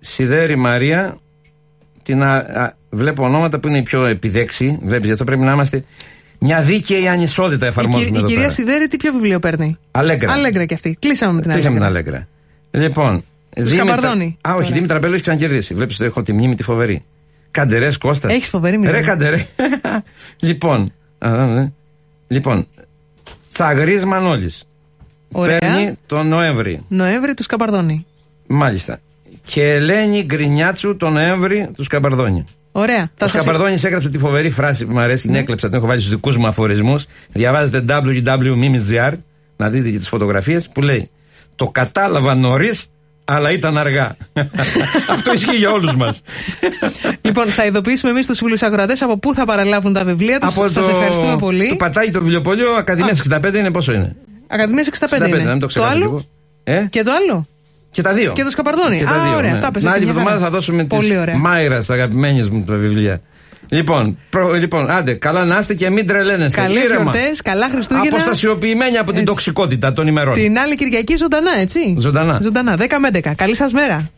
Σιδέρη Μαρία. Την α, α, βλέπω ονόματα που είναι οι πιο επιδέξιοι. Βλέπεις, γι' αυτό πρέπει να είμαστε. Μια δίκαιη ανισότητα εφαρμόζουμε. Η, η κυρία πέρα. Σιδέρη τι ποιο βιβλίο παίρνει; Αλέγκρα. Αλέγκρα και αυτή. Κλείσαμε με την Κλείσαμε Αλέγκρα. την Αλέγκρα. Λοιπόν. Δήμητρα... Α, όχι, Δήμητρα Μπέλος έχει ξανακερδίσει. Βλέπεις το έχω τη μνήμη τη φοβερή. Καντερέ Κώστας. Έχεις φοβερή μνήμη. Ρε καντερέ. [laughs] λοιπόν. Α, ναι. Λοιπόν. Τσαγρής Μανώλης. Παίρνει τον Νοέμβρη. Νοέμβρη τους Σκαμπαρδόνη. Μάλιστα. Και Ελένη Γκρινιάτσου τον Νοέμβρη τους Σκαμπαρδόνη. Ωραία. Ο Σκαμπαρδόνη έγραψε τη φοβερή φράση που μου αρέσει, την ναι. έκλεψα, την έχω βάλει στους δικούς μου αφορισμούς. Διαβάζετε www.mimis.gr να δείτε και τις φωτογραφίες που λέει Το κατάλαβα νωρίς, αλλά ήταν αργά. [laughs] Αυτό ισχύει για όλους μας. λοιπόν, θα ειδοποιήσουμε εμείς τους φίλους ακροατές από πού θα παραλάβουν τα βιβλία τους. Σας το... ευχαριστούμε πολύ. Το πατάει το βιβλιοπολείο Ακαδημίας 65 είναι πόσο είναι; Ακαδημίας 65, 65 είναι. το, το άλλο; Ε; Και το άλλο; Και τα δύο. Και το σκαπαρδόνι. Και τα δύο, ωραία, ναι. τα Να άλλη εβδομάδα θα δώσουμε τη Μάιρας, αγαπημένες μου τα βιβλία. Λοιπόν, προ, λοιπόν, άντε, καλά να είστε και μην τρελαίνεστε. Καλές γιορτές, καλά Χριστούγεννα. Αποστασιοποιημένοι από την τοξικότητα των ημερών. Την άλλη Κυριακή ζωντανά, έτσι. Ζωντανά. Ζωντανά, 10 με 11. Καλή σας μέρα.